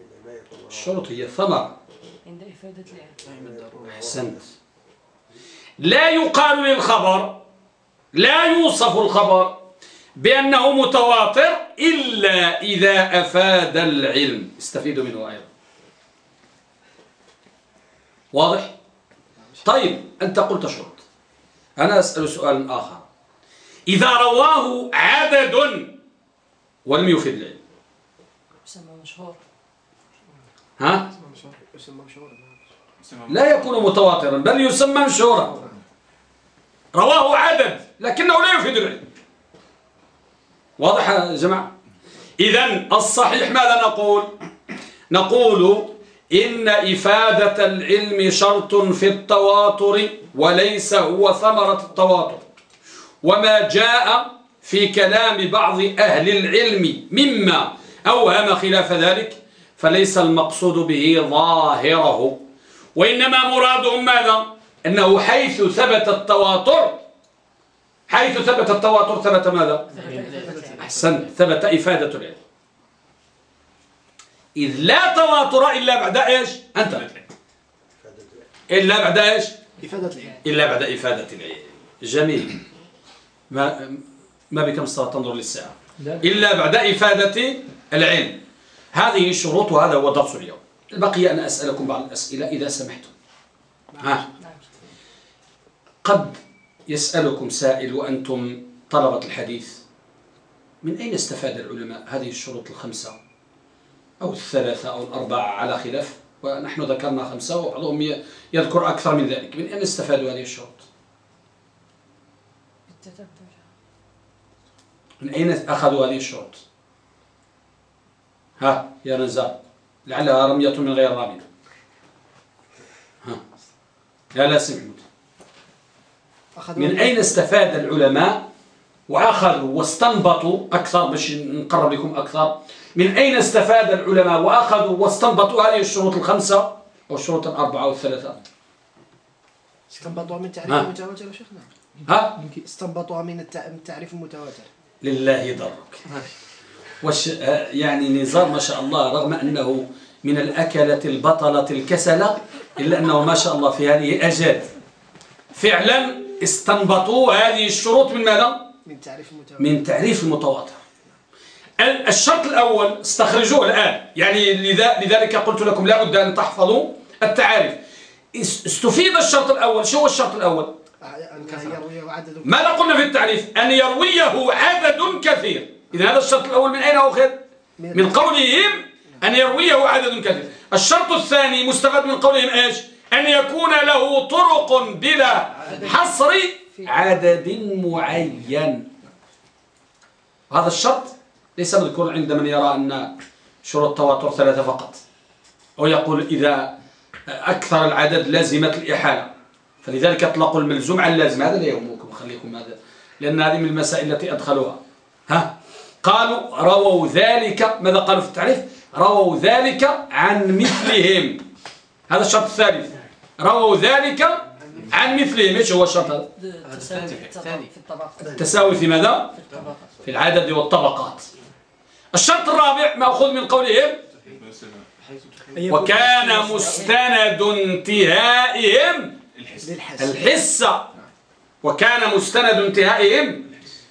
E: إنما يكون
A: الشروط هي الثمرة
C: عند إفادة العلم
A: أحسنت. لا يقال للخبر لا يوصف الخبر بأنه متواتر إلا إذا أفاد العلم. استفيدوا منه أيضا. واضح؟ طيب أنت قلت شرط. أنا أسأل سؤال آخر. إذا رواه عدد ولم يفد العلم.
C: يسمى مشهور.
A: ها؟ لا يكون متواترا بل يسمى مشهورا رواه عدد لكنه لا يفيد العلم واضح يا جماعة؟ إذا الصحيح ماذا نقول؟ نقول إن إفادة العلم شرط في التواتر وليس هو ثمرة التواتر. وما جاء في كلام بعض أهل العلم مما أوهم خلاف ذلك؟ فليس المقصود به ظاهره. وإنما مرادهم ماذا؟ أنه حيث ثبت التواتر حيث ثبت التواتر ثبت ماذا؟ أحسن ثبت إفادة العلم. إذ لا تواتر إلا بعد إيش؟ أنت. إلا بعد إيش؟
B: إفادة العلم.
A: إلا بعد إفادة العلم. جميل. ما ما بكم الصلاة تنظر للساعة؟
D: لا.
A: إلا بعد إفادة العلم. هذه الشروط وهذا هو درس اليوم. بقي أن أسألكم بعض الأسئلة إذا سمحتم. ها؟ قد يسألكم سائل وأنتم طلبة الحديث. من أين استفاد العلماء هذه الشروط الخمسة أو الثلاثة أو الأربعة على خلاف؟ ونحن ذكرنا خمسة وبعضهم يذكر أكثر من ذلك. من أين استفادوا هذه الشروط؟ من أين أخذوا هذه الشروط؟ ها يا نزار لعلها رمية من غير رامية ها لا لا سمعت
B: أخذوا
A: من أين استفاد العلماء وأخذوا واستنبطوا أكثر؟ باش نقرب لكم أكثر. من أين استفاد العلماء وأخذوا واستنبطوا هذه الشروط الخمسة أو الشروط الأربعة أو الثلاثة؟
B: استنبطوا من تعريف. المتواتر يا شيخنا؟
A: ها؟
B: استنبطوا من التع- من التعريف المتواتر.
A: لله ضرك وش يعني نزار ما شاء الله رغم أنه من الأكلة البطلة الكسلة إلا أنه ما شاء الله في هذه أجاد فعلا استنبطوا هذه الشروط من ماذا؟
B: من تعريف المتواتر.
A: من تعريف المتواتر. ال- الشرط الأول استخرجوه الآن. يعني لذلك قلت لكم لا بد أن تحفظوا التعاريف. إس- استفيد الشرط الأول. شو هو الشرط الأول؟
B: عدد
A: ماذا قلنا في التعريف؟ أن يرويه عدد كثير. إذا هذا الشرط الأول من أين أخذ من قولهم أن يرويه عدد كثير. الشرط الثاني مستفاد من قولهم إيش؟ أن يكون له طرق بلا حصر عدد معين. هذا الشرط ليس مذكور عند من يرى أن شروط التواتر ثلاثة فقط. أو يقول إذا أكثر العدد لازمة الإحالة. فلذلك أطلقوا الملزوم على اللازم. هذا لا يهمكم خليكم هذا. لأن هذه من المسائل التي أدخلوها. ها؟ قالوا رووا ذلك ماذا قالوا في التعريف؟ رووا ذلك عن مثلهم. هذا الشرط الثالث. رووا ذلك عن مثلهم. إيش هو الشرط؟ هذا
C: التساوي في
A: ماذا؟
C: في
A: العدد والطبقات. الشرط الرابع مأخوذ من قولهم وكان مستند انتهائهم الحصة. وكان مستند انتهائهم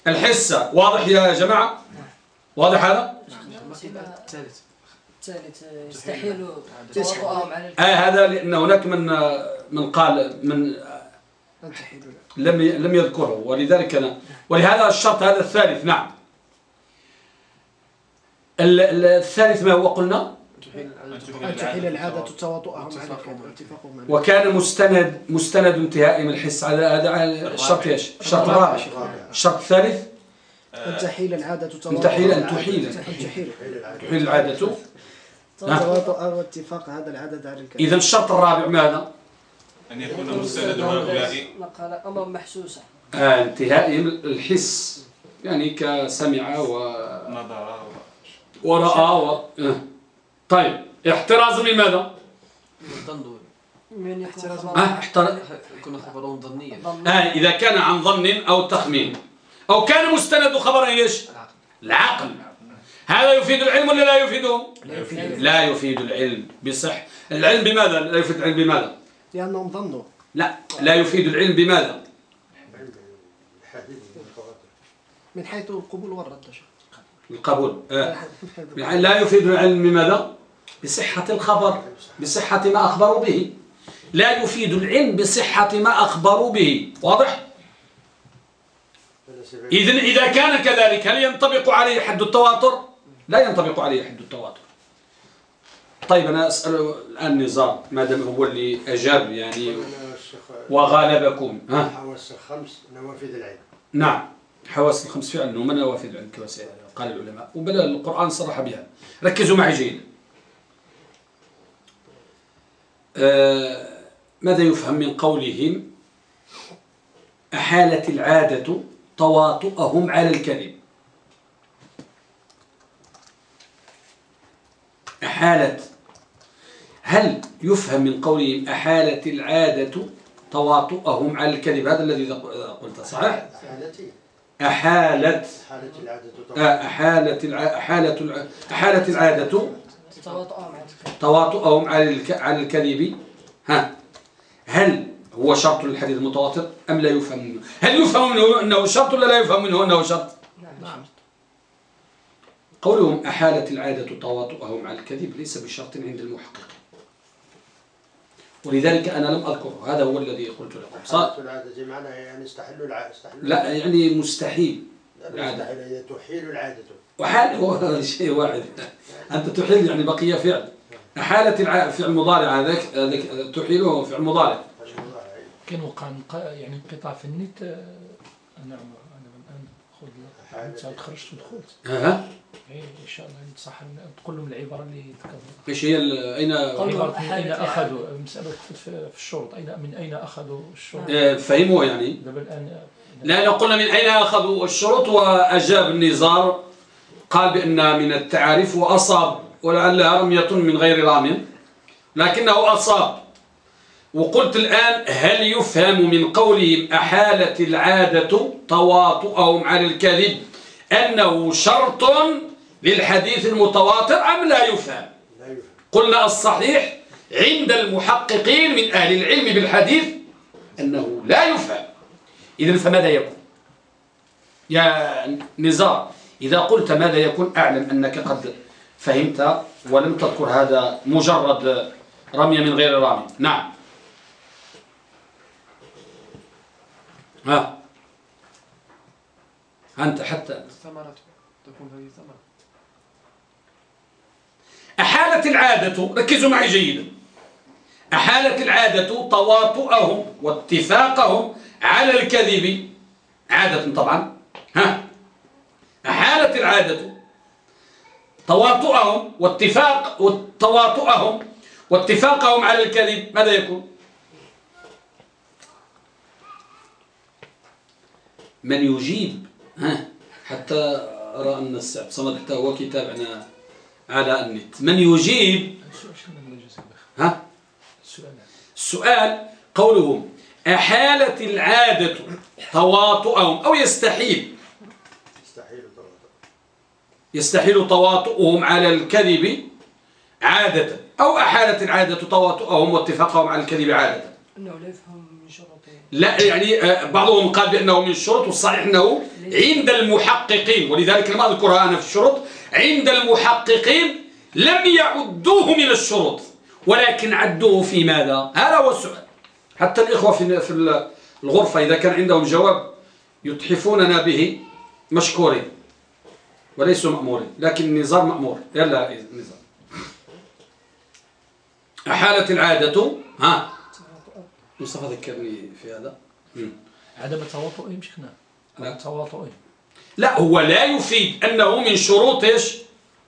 A: الحصة. واضح يا جماعة؟ واضح هذا؟
C: الثالث الثالث يستحيل تواطؤهم على
A: آه هذا لأن هناك من من قال من لم لم يذكره ولذلك أنا ولهذا الشرط هذا الثالث نعم. ال- ال- الثالث ما هو؟ قلنا؟
B: أن تحيل العادة تواطؤهم على على
A: وكان مستند مستند انتهائهم الحس. هذا هذا الشرط إيش؟ الشرط الرابع. الشرط الثالث
B: تحيل العادة
A: تحيل أن
B: العادة-
A: تحيل.
B: أن تحيل.
A: تحيل العادة.
B: تواطؤ واتفاق هذا العدد على الكلام.
A: إذا الشرط الرابع ماذا؟
F: أن يكون مستند هؤلاء
C: نقل أمر محسوسة.
A: آه انتهائهم الحس يعني كسمع و...
F: نظر
A: ورأى و... آه. طيب احتراز من ماذا
C: من
B: احتراز.
C: خبر
A: آه احتر...
G: يكون خبرهم ظنيا.
C: ظن
A: آه إذا كان عن ظن أو تخمين. أو كان مستند خبر إيش؟ العقل. هذا يفيد العلم ولا لا يفيده لا يفيد. العلم. بصح. العلم بماذا؟ لا يفيد العلم بماذا؟
B: لأنهم ظنوا.
A: لا. لا يفيد العلم بماذا؟
B: من حيث القبول والرد.
A: القبول. آه. يعني لا يفيد العلم بماذا؟ بصحة الخبر. بصحة ما أخبروا به. لا يفيد العلم بصحة ما أخبروا به. واضح؟ إذن إذا كان كذلك هل ينطبق عليه حد التواتر؟ لا ينطبق عليه حد التواتر. طيب أنا أسأل الآن نزار ما دام هو اللي أجاب يعني وغالبكم ها؟
E: حواس خمس نوافذ العين
A: نعم حواس الخمس فعلا ومن نوافذ العلم كما قال العلماء. وبل القرآن صرح بها. ركزوا معي جيدا. آه، ماذا يفهم من قولهم؟ أحالت العادة تواطؤهم على الكذب أحالت. هل يفهم من قولهم أحالت العادة تواطؤهم على الكذب هذا الذي قلت صحيح؟ أحالت. آه، أحالت الع... أحالت. أحالت العادة.
C: تواطؤهم على الكذب
A: تواطؤهم على الك... على الكذب ها. هل هو شرط للحديث المتواتر أم لا يفهم منه؟ هل يفهم منه أنه شرط ولا لا يفهم منه أنه شرط؟
C: نعم
A: قولهم أحالت العادة تواطؤهم على الكذب ليس بشرط عند المحقق. ولذلك أنا لم أذكره. هذا هو الذي قلت لكم. صار
E: حالة العادة معناها يعني استحلوا العادة
A: لا يعني مستحيل
E: لا
A: العادة.
E: تحيل العادة.
A: وحال هو شيء واحد. أنت تحيل يعني بقي فعل. أحالت الع... فعل مضارع هذاك هذاك تحيله فعل مضارع.
D: كان وقع يعني انقطاع في النت أنا أنا الان خذ خرجت ودخلت.
A: ها
D: إيه، إن شاء الله تصح تقول لهم العبارة اللي ذكرها
A: إيش هي
D: من أين
C: أحالت
D: أخذوا؟ مسألة في في الشرط. اين من أين أخذوا الشرط؟
A: آه، فهموا يعني.
D: دابا الآن
A: لأن قلنا من أين أخذوا الشروط وأجاب النزار. قال بأن من التعاريف وأصاب ولعلها رمية من غير رام. لكنه أصاب. وقلت الآن هل يفهم من قولهم أحالت العادة تواطؤهم على الكذب أنه شرط للحديث المتواتر أم لا يفهم؟
E: لا يفهم.
A: قلنا الصحيح عند المحققين من أهل العلم بالحديث أنه لا يفهم. إذن فماذا يكون؟ يا نزار إذا قلت ماذا يكون أعلم أنك قد فهمت ولم تذكر هذا مجرد رمي من غير رامي نعم. ها. أنت حتى
G: ثمرته تكون هذه ثمرة.
A: أحالت العادة ركزوا معي جيدا. أحالت العادة تواطؤهم واتفاقهم على الكذب. عادة طبعا. ها. أحالت العادة تواطؤهم واتفاق تواطؤهم واتفاقهم على الكذب. ماذا يكون؟ من يجيب ها حتى أرى أن السعد صمد حتى هو كتابنا على النت. من يجيب؟ ها؟
D: السؤال
A: السؤال قولهم أحالت العادة تواطؤهم أو يستحيل؟
E: يستحيل
A: تواطؤهم على الكذب عادة أو أحالت العادة تواطؤهم واتفاقهم على الكذب عادة؟
C: أنه لا يفهم
A: لا يعني آه، بعضهم قال بأنه من الشروط والصحيح أنه عند المحققين ولذلك لم أذكرها أنا في الشروط عند المحققين لم يعدوه من الشروط ولكن عدوه في ماذا؟ هذا هو السؤال. حتى الإخوة في الغرفة إذا كان عندهم جواب يتحفوننا به مشكورين وليسوا مأمورين لكن النظام مأمور. يلا النظام أحالت العادة ها؟ مصطفى ذكرني في هذا. مم.
D: عدم تواطؤهم شيخنا
A: لا.
D: تواطؤهم
A: لا هو لا يفيد أنه من شروط إيش؟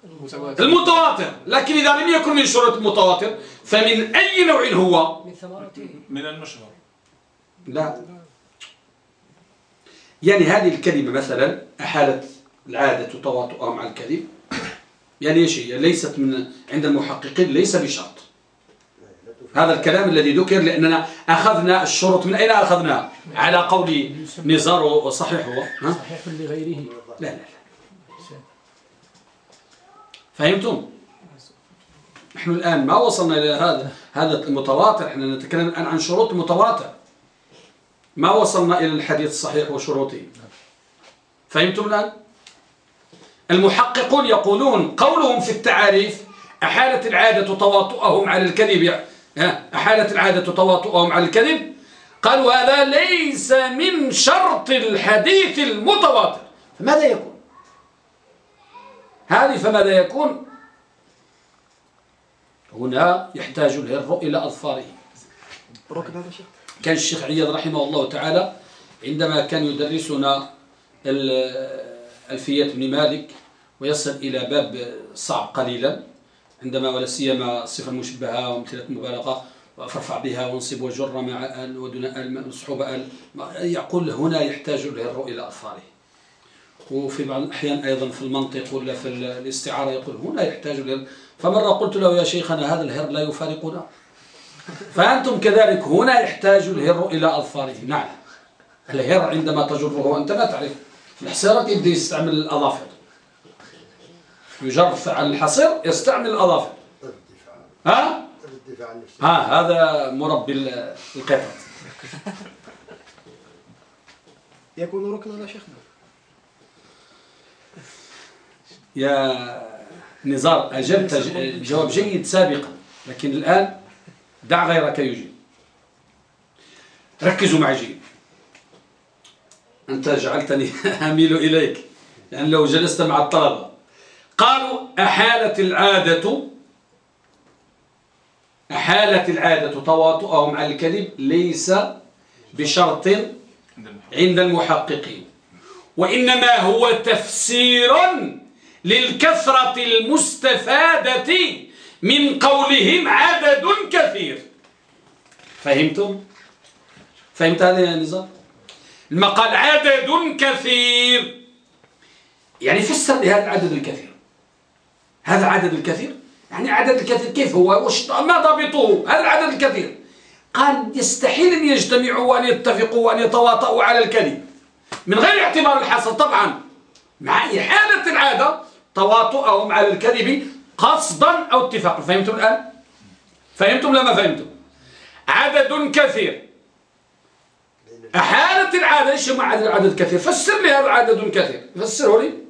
G: المتواتر.
A: المتواتر. لكن إذا لم يكن من شروط المتواتر فمن أي نوع هو؟
C: من ثمرته.
F: من المشهور
A: لا. يعني هذه الكلمة مثلا أحالت العادة تواطؤها مع الكذب. يعني إيش هي؟ ليست من عند المحققين ليس بشرط. هذا الكلام الذي ذكر لأننا أخذنا الشروط من أين أخذنا؟ على قول نزار وصحيح هو؟
D: صحيح لغيره.
A: لا لا لا. فهمتم؟ نحن الآن ما وصلنا إلى هذا هذا المتواتر. إحنا نتكلم الآن عن شروط المتواتر ما وصلنا إلى الحديث الصحيح وشروطه. فهمتم الآن؟ المحققون يقولون قولهم في التعاريف أحالت العادة تواطؤهم على الكذب. أحالت العادة تواطؤهم على الكذب. قالوا هذا ليس من شرط الحديث المتواتر. فماذا يكون؟ هذه فماذا يكون؟ هنا يحتاج الهر إلى أظفاره. كان الشيخ عياض رحمه الله تعالى عندما كان يدرسنا ألفية بن مالك ويصل إلى باب صعب قليلا. عندما ولا سيما الصفة المشبهة وامثلة المبالغة فارفع بها وانصب وجر مع ال ودون ال مصحوب ال يقول هنا يحتاج الهر إلى أظفاره وفي بعض الأحيان أيضا في المنطق ولا في الاستعارة يقول هنا يحتاج الهر فمرة قلت له يا شيخنا هذا الهر لا يفارقنا. فأنتم كذلك هنا يحتاج الهر إلى أظفاره نعم. الهر عندما تجره أنت لا تعرف. في الحصيرة يبدأ يستعمل الأظافر. يجر على الحصير يستعمل الأظافر
E: الدفاع
A: ها؟ ها هذا مربي ال- القطط.
B: يكون ركنا لا شيخنا.
A: يا نزار أجبت ج- جواب جيد سابقا لكن الآن دع غيرك يجيب ركزوا معي جيد. أنت جعلتني أميل إليك لأن لو جلست مع الطلبة. قالوا أحالت العادة أحالت العادة تواطؤهم على الكذب ليس بشرط
F: عند المحقق.
A: عند المحققين وإنما هو تفسير للكثرة المستفادة من قولهم عدد كثير فهمتم؟ فهمت هذا يا نزار؟ لما قال عدد كثير يعني فسر لهذا العدد الكثير هذا العدد الكثير؟ يعني عدد الكثير كيف هو؟ وش ما ضابطه؟ هذا العدد الكثير. قال يستحيل أن يجتمعوا وأن يتفقوا وأن يتواطؤوا على الكذب من غير اعتبار الحصر طبعا. مع إحالة العادة تواطؤهم على الكذب قصدا أو اتفاقا. فهمتم الآن؟ فهمتم لما فهمتم؟ عدد كثير. أحالت العادة إيش مع العدد كثير؟ فسر لي هذا عدد كثير. فسره لي.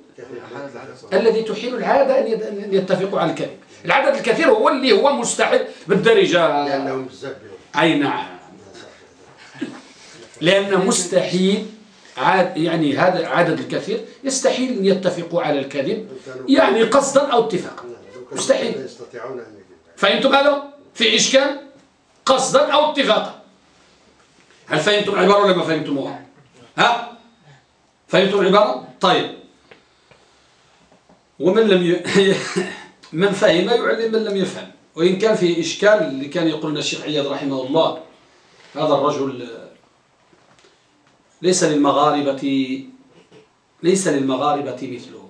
A: الذي تحيل العادة أن يتفقوا على الكذب العدد الكثير هو اللي هو مستحيل بالدرجة
E: لأنهم
A: أي نعم لأن مستحيل عاد يعني هذا العدد الكثير يستحيل أن يتفقوا على الكذب يعني قصدا أو اتفاقا مستحيل. فهمتم هذا؟ في إشكال قصدا أو اتفاقا هل فهمتم العبارة ولا ما فهمتموها؟ ها؟ فهمتم العبارة؟ طيب ومن لم ي... من فهم يعلم من لم يفهم. وإن كان فيه إشكال اللي كان يقولنا الشيخ عياد رحمه الله هذا الرجل ليس للمغاربة ليس للمغاربة مثله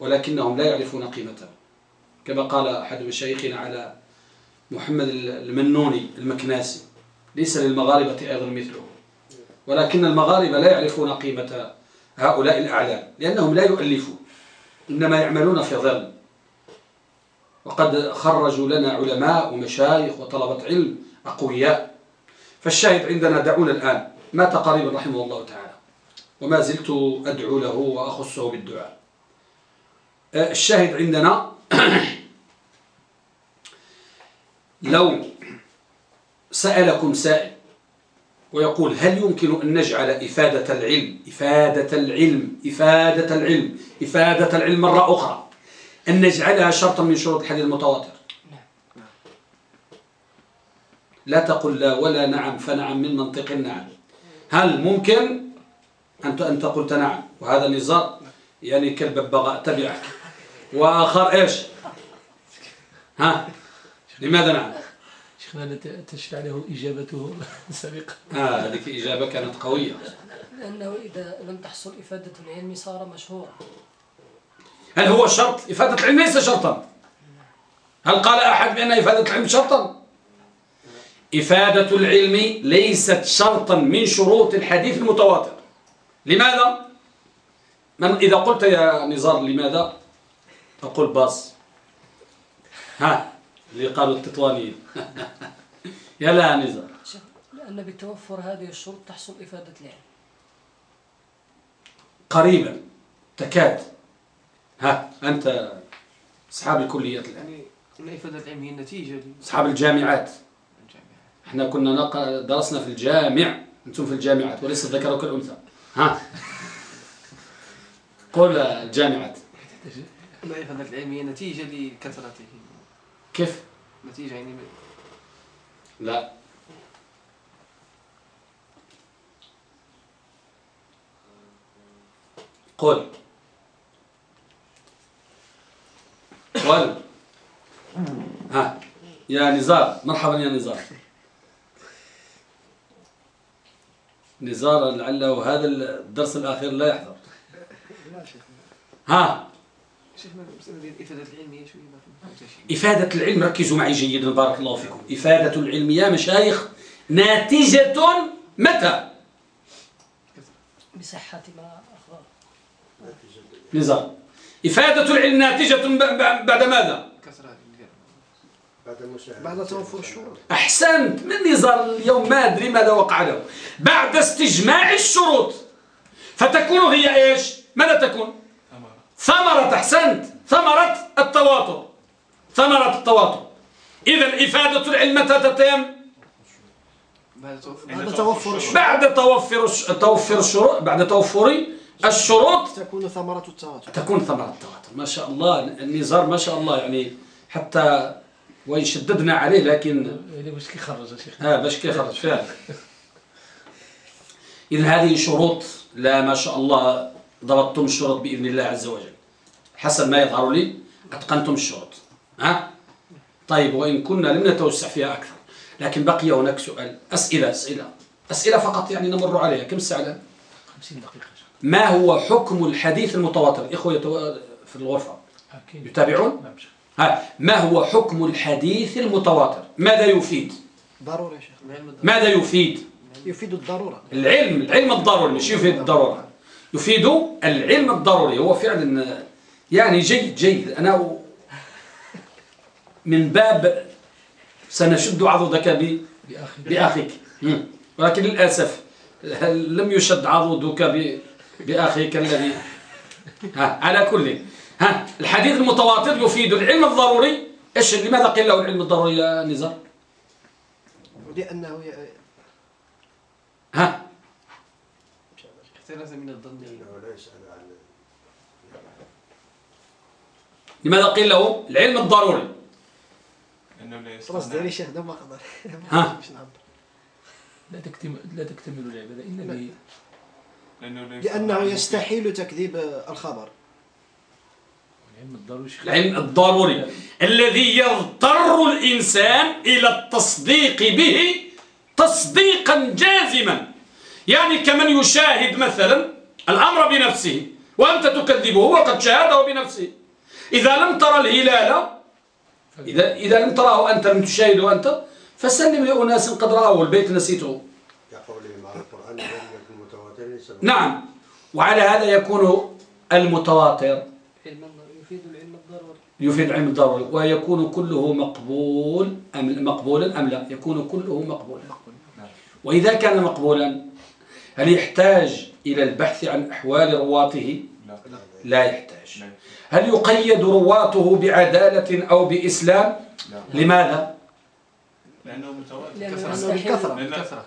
A: ولكنهم لا يعرفون قيمته. كما قال أحد مشايخنا على محمد المنوني المكناسي ليس للمغاربة أيضا مثله. ولكن المغاربة لا يعرفون قيمة هؤلاء الأعلام لأنهم لا يؤلفون. إنما يعملون في ظل. وقد خرجوا لنا علماء ومشايخ وطلبة علم أقوياء. فالشاهد عندنا دعونا الآن. مات قريبا رحمه الله تعالى؟ وما زلت أدعو له وأخصه بالدعاء. آه، الشاهد عندنا لو سألكم سائل ويقول هل يمكن أن نجعل إفادة العلم إفادة العلم إفادة العلم إفادة العلم مرة أخرى؟ أن نجعلها شرطا من شروط الحديث المتواتر. لا تقل لا ولا نعم فنعم من منطق النعم. هل ممكن؟ أنت أنت قلت نعم. وهذا نزار يعني كالببغاء تبعك. وآخر إيش؟ ها؟ لماذا نعم؟
D: ت- تشفع له إجابته سابقا.
A: آه هذه إجابة كانت قوية.
C: لأنه إذا لم تحصل إفادة العلم صار مشهورا.
A: هل هو شرط إفادة العلم؟ ليس شرطا. هل قال أحد بأن إفادة العلم شرطا؟ إفادة العلم ليست شرطا من شروط الحديث المتواتر. لماذا؟ من إذا قلت يا نزار لماذا؟ أقول باص. ها؟ اللي قالوا التطوانيين يا لا يا نزار.
C: لأن بتوفر هذه الشروط تحصل إفادة العلم.
A: قريبا. تكاد. ها أنت أصحاب الكليات الآن.
G: يعني إن إفادة العلم هي النتيجة
A: أصحاب الجامعات. إحنا كنا نق... درسنا في الجامع. أنتم في الجامعات وليس الذكر كالأنثى. ها؟ قول الجامعات.
G: إن إفادة العلم هي نتيجه لكثرته
A: كيف؟
G: نتيجة يعني
A: لا. قل قل ها. يا نزار. مرحبا يا نزار. نزار لعله هذا الدرس الأخير لا يحضر.
B: لا شيخ.
A: ها.
G: شيخنا المسألة ديال الإفادة العلمية شوية ما فهمتهاش.
A: إفادة العلم ركزوا معي جيدا بارك الله فيكم. إفادة العلم يا مشايخ ناتجة متى؟
C: بصحة ما أخبر
A: نزار. إفادة العلم ناتجة بعد ماذا؟
E: بعد
B: توفر الشروط
A: أحسنت. من نزار اليوم ما أدري ماذا وقع له. بعد استجماع الشروط فتكون هي إيش؟ ماذا تكون؟ ثمرة أحسنت ثمرة التواتر ثمرة التواتر إذا إفادة العلم متى تتم
G: بعد توفر
B: بعد توفر الشروط.
A: بعد توفر توفر الشروط بعد توفر الشروط.
B: تكون ثمرة التواتر
A: تكون ثمرة التواتر ما شاء الله النزار ما شاء الله يعني حتى وإن شددنا عليه لكن
D: باش كيخرج يا شيخ.
A: ها باش كيخرج فعلا. إذا هذه شروط لا ما شاء الله ضبطتم الشروط بإذن الله عز وجل. حسب ما يظهر لي؟ أتقنتم الشروط ها؟ طيب وإن كنا لم نتوسع فيها أكثر. لكن بقي هناك سؤال. أسئلة أسئلة. أسئلة فقط يعني نمر عليها. كم ساعة الآن؟
D: 50 دقيقة. يا شيخ.
A: ما هو حكم الحديث المتواتر؟ إخوة يتو- في الغرفة.
D: أكيد.
A: يتابعون؟
D: نعم.
A: ها. ما هو حكم الحديث المتواتر؟ ماذا يفيد؟
B: ضروري يا شيخ.
G: العلم الضروري.
A: ماذا يفيد؟
B: يفيد الضرورة.
A: العلم العلم الضروري. مش يفيد الضرورة؟ يفيد العلم الضروري. هو فعلا يعني جيد جيد. أنا من باب سنشد عضدك بأخيك. ولكن للأسف لم يشد عضدك بأخيك الذي ها على كل. ها الحديث المتواتر يفيد العلم الضروري. إيش لماذا قيل له العلم الضروري يا نزار؟
B: لأنه ي-
A: ها
G: احترازا من الظن
E: إنه لا يسأل عن
A: لماذا قيل له العلم الضروري؟
B: خلاص
F: يستطيع
B: شيخ ده ما قدر
A: ها.
B: نعبر
D: لا تكتمل لا تكتمل العبادة إلا ب
F: لأنه لا
B: لأنه
F: يستطيع.
B: يستحيل تكذيب الخبر.
D: العلم الضروري.
A: العلم الضروري. الذي يضطر الإنسان إلى التصديق به تصديقا جازما. يعني كمن يشاهد مثلا الأمر بنفسه وأنت تكذبه وقد شاهده بنفسه. إذا لم ترى الهلال إذا, إذا لم تراه أنت لم تشاهده أنت فسلم لأناس قد رأوا البيت نسيته. نعم. وعلى هذا يكون المتواتر.
C: يفيد
A: علم الضروري. ويكون كله مقبول أم مقبولا أم لا. يكون كله مقبولا. وإذا كان مقبولا هل يحتاج إلى البحث عن أحوال رواته؟
F: لا
A: لا يحتاج.
F: لا.
A: هل يقيد رواته بعدالة أو بإسلام؟
F: لا.
A: لماذا؟
F: متواتر.
C: لأنه
G: كثرة.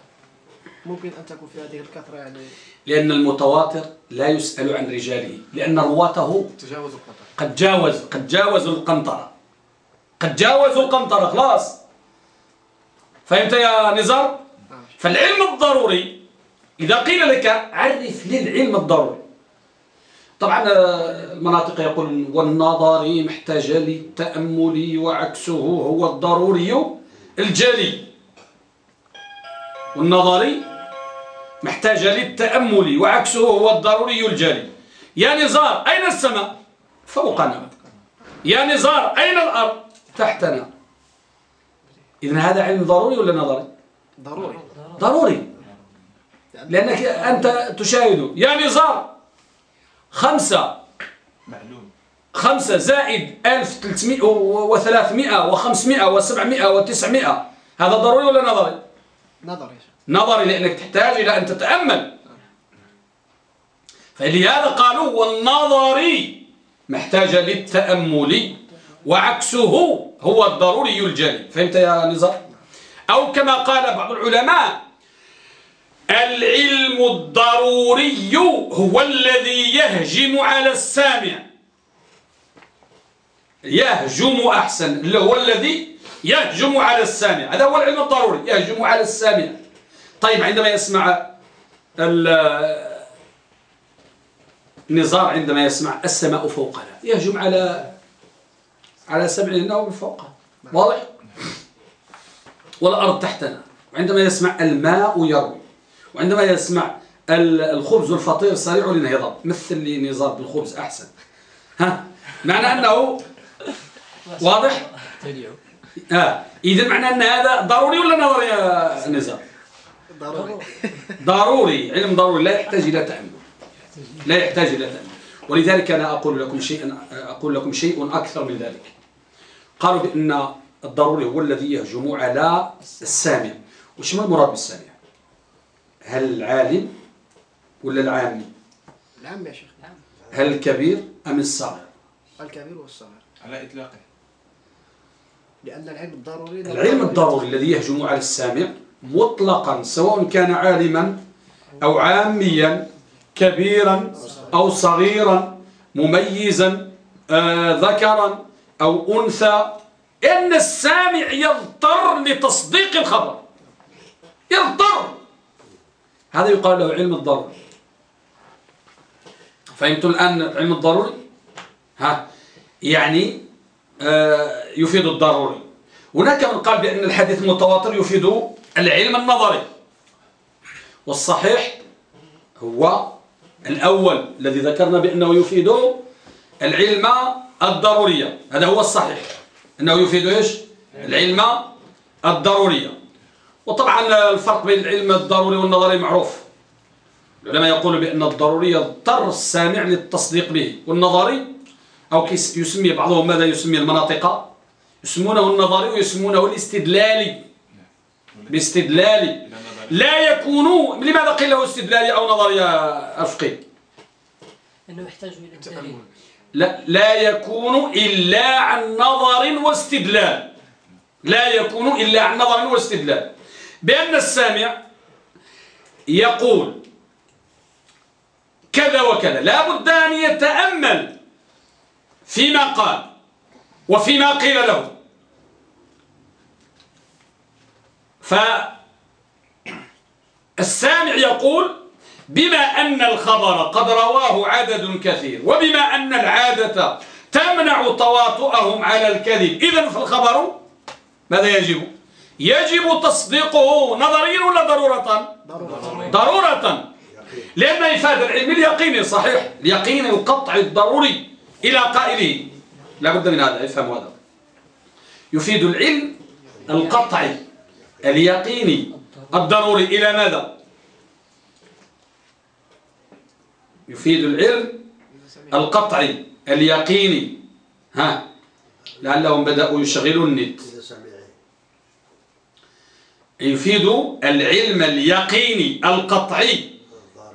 B: ممكن أن تكون في هذه الكثرة يعني.
A: لأن المتواتر لا يسأل عن رجاله لأن رواته
G: تجاوز
A: قد جاوز قد جاوزوا القنطرة. قد جاوزوا القنطرة خلاص. فهمت يا نزار؟
B: نعم.
A: فالعلم الضروري إذا قيل لك عرف لي العلم الضروري. طبعا آه، المناطق يقول والنظري محتاج للتأمل وعكسه هو الضروري الجلي. والنظري محتاج للتأمل وعكسه هو الضروري الجلي. يا نزار أين السماء؟ فوقنا. يا نزار أين الأرض؟ تحتنا. إذن هذا علم ضروري ولا نظري؟
B: ضروري.
A: ضروري. لأنك أنت تشاهد يا نزار. خمسة.
F: معلوم.
A: خمسة زائد ألف تلتمائة وثلاثمائة وخمسمائة وسبعمائة وتسعمائة هذا ضروري ولا نظري؟
B: نظري
A: نظري لأنك تحتاج إلى أن تتأمل. فلهذا قالوا والنظري محتاج للتأمل وعكسه هو الضروري الجلي. فهمت يا نزار؟ أو كما قال بعض العلماء العلم الضروري هو الذي يهجم على السامع. يهجم أحسن. اللي هو الذي يهجم على السامع. هذا هو العلم الضروري يهجم على السامع. طيب عندما يسمع ال- النزار عندما يسمع السماء فوقنا يهجم على على سمعه انه من واضح؟ والأرض تحتنا. وعندما يسمع الماء يروي. وعندما يسمع الخبز والفطير سريع الانهضام مثل لي نزار بالخبز أحسن. ها؟ معنى أنه واضح؟ آه. إذا معنى أن هذا ضروري ولا نظري يا نزار؟
B: ضروري.
A: ضروري. علم ضروري. لا يحتاج إلى تأمل. لا يحتاج إلى تأمل. ولذلك أنا أقول لكم شيئا أقول لكم شيء أكثر من ذلك. قالوا بأن الضروري هو الذي يهجم على السامع. وش ما المراد بالسامع؟ هل العالم ولا العامي؟
B: العام يا شيخ.
A: هل الكبير أم الصغير؟
B: الكبير والصغير.
F: على إطلاقه.
B: لأن العلم الضروري
A: العلم الضروري الذي يهجم على السامع مطلقا سواء كان عالما أو عاميا كبيرا أو صغيرا مميزا آه ذكرا أو أنثى. إن السامع يضطر لتصديق الخبر. يضطر. هذا يقال له علم الضروري فهمتم الآن علم الضروري ها؟ يعني آه يفيد الضروري هناك من قال بأن الحديث المتواتر يفيد العلم النظري. والصحيح هو الأول الذي ذكرنا بأنه يفيد العلم الضرورية. هذا هو الصحيح. أنه يفيد إيش؟ العلم الضرورية. وطبعا الفرق بين العلم الضروري والنظري معروف. العلماء يقول بأن الضروري يضطر السامع للتصديق به والنظري أو يسمي بعضهم ماذا يسمي؟ المناطق. يسمونه النظري ويسمونه الاستدلالي. باستدلالي. لا يكون لماذا قيل له استدلالي أو نظري يا أفقي؟
C: انه يحتاج إلى دليل
A: لا, لا يكون إلا عن نظر واستدلال. لا يكون إلا عن نظر واستدلال. بأن السامع يقول كذا وكذا. لا بد أن يتأمل فيما قال وفيما قيل له. فالسامع يقول بما أن الخبر قد رواه عدد كثير وبما أن العادة تمنع تواطؤهم على الكذب. إذن فالخبر ماذا يجب؟ يجب تصديقه نظريا ولا ضرورة؟
B: ضروري
A: ضرورة. لأن إفادة العلم اليقيني صحيح. اليقين القطع الضروري إلى قائله. لا بد من هذا افهم هذا. يفيد العلم القطعي اليقيني الضروري إلى ماذا؟ يفيد العلم القطعي اليقيني. ها؟ لعلهم بدأوا يشغلوا النت. يفيد العلم اليقيني القطعي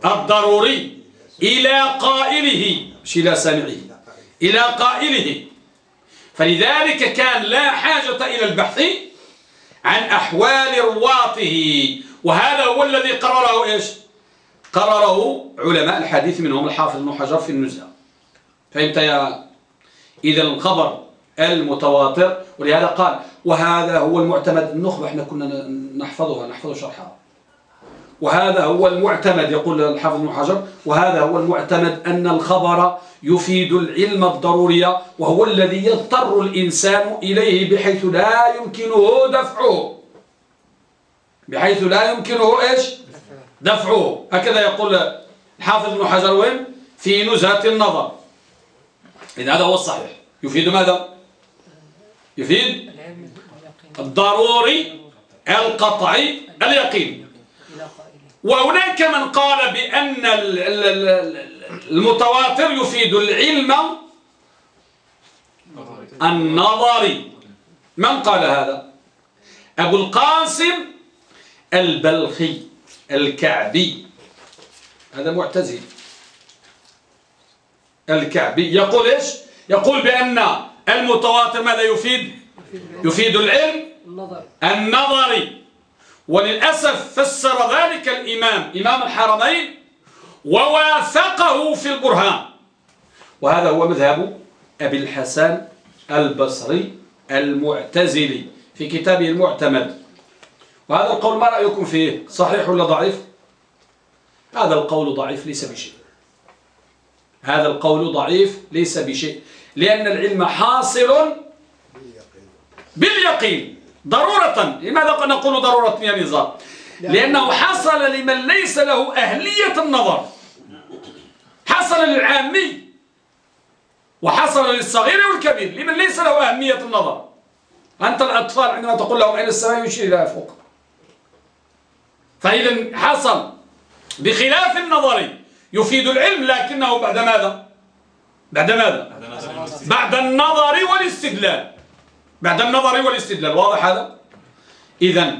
A: الضروري إلى قائله مش إلى سامعه إلى قائله. فلذلك كان لا حاجة إلى البحث عن أحوال رواته. وهذا هو الذي قرره إيش؟ قرره علماء الحديث منهم الحافظ بن حجر في النزهة. فهمت يا إذا الخبر المتواتر ولهذا قال وهذا هو المعتمد النخبة إحنا كنا نحفظها نحفظ شرحها. وهذا هو المعتمد يقول الحافظ بن حجر. وهذا هو المعتمد أن الخبر يفيد العلم الضروري وهو الذي يضطر الإنسان إليه بحيث لا يمكنه دفعه. بحيث لا يمكنه إيش؟ دفعه. هكذا يقول الحافظ بن حجر وين؟ في نزهة النظر. إذا هذا هو الصحيح. يفيد ماذا؟ يفيد الضروري القطعي اليقين. وهناك من قال بأن ال- ال- ال- المتواتر يفيد العلم النظري. من قال هذا؟ أبو القاسم البلخي الكعبي. هذا معتزل. الكعبي. يقول إيش؟ يقول بأن المتواتر ماذا يفيد؟ يفيد العلم
C: النظر.
A: النظري. وللأسف فسر ذلك الإمام إمام الحرمين ووافقه في البرهان. وهذا هو مذهب أبي الحسن البصري المعتزلي في كتابه المعتمد. وهذا القول ما رأيكم فيه؟ صحيح ولا ضعيف؟ هذا القول ضعيف ليس بشيء. هذا القول ضعيف ليس بشيء. لأن العلم حاصل
E: باليقين
A: ضرورة. لماذا نقول ضرورة يا نزار لأنه حصل لمن ليس له أهلية النظر. حصل للعامي وحصل للصغير والكبير. لمن ليس له أهمية النظر. أنت الأطفال عندما تقول لهم أين السماء يشير إلى فوق. فإذا حصل بخلاف النظر يفيد العلم لكنه بعد ماذا؟ بعد ماذا؟ بعد النظر والاستدلال. بعد النظر والاستدلال واضح هذا؟ إذا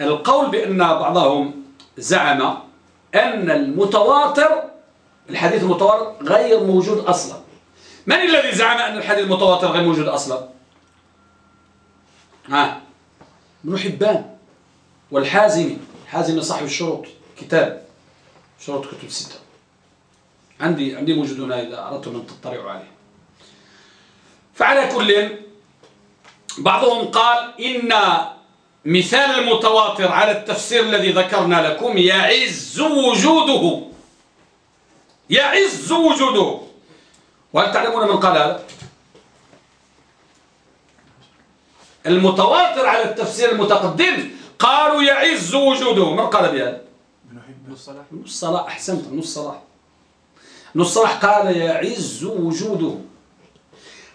A: القول بأن بعضهم زعم أن المتواتر الحديث المتواتر غير موجود أصلا. من الذي زعم أن الحديث المتواتر غير موجود أصلا؟ ها ابن حبان والحازمي. الحازمي صاحب الشروط كتاب شروط كتب ستة عندي عندي موجود هنا إذا أردتم أن تطلعوا عليه. فعلى كل بعضهم قال إن مثال المتواتر على التفسير الذي ذكرنا لكم يعز وجوده. يعز وجوده. وهل تعلمون من قال هذا؟ المتواتر على التفسير المتقدم قالوا يعز وجوده. من قال بهذا؟ ابن الصلاح أحسنت ابن الصلاح ابن الصلاح قال يعز وجوده.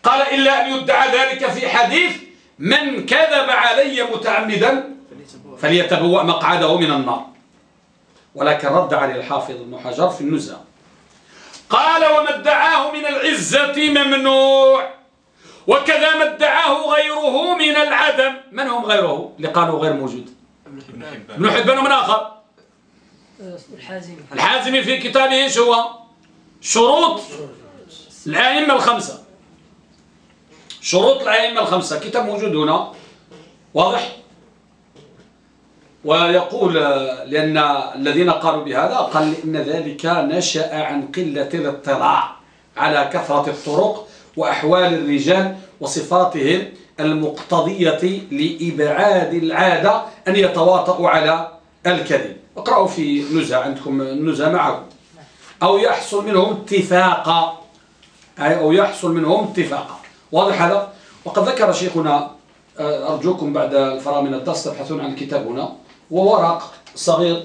A: قال إلا أن يدعى ذلك في حديث من كذب علي متعمدا فليتبوأ مقعده من النار. ولكن رد عليه الحافظ ابن حجر في النزهة. قال وما ادعاه من العزة ممنوع وكذا ما ادعاه غيره من العدم. من هم غيره؟ اللي قالوا غير موجود. ابن حبان ومن آخر.
C: الحازمي
A: الحازمي في كتابه هو شروط الأئمة الخمسة. شروط الأئمة الخمسة كتاب موجود هنا واضح؟ ويقول لأن الذين قالوا بهذا قال إن ذلك نشأ عن قلة الاطلاع على كثرة الطرق وأحوال الرجال وصفاتهم المقتضية لإبعاد العادة أن يتواطؤوا على الكذب. اقرأوا في نزهة عندكم النزهة معكم. أو يحصل منهم اتفاقا. أو يحصل منهم اتفاقا. واضح هذا؟ وقد ذكر شيخنا آه، أرجوكم بعد الفراغ من الدرس تبحثون عن الكتاب هنا. وورق صغير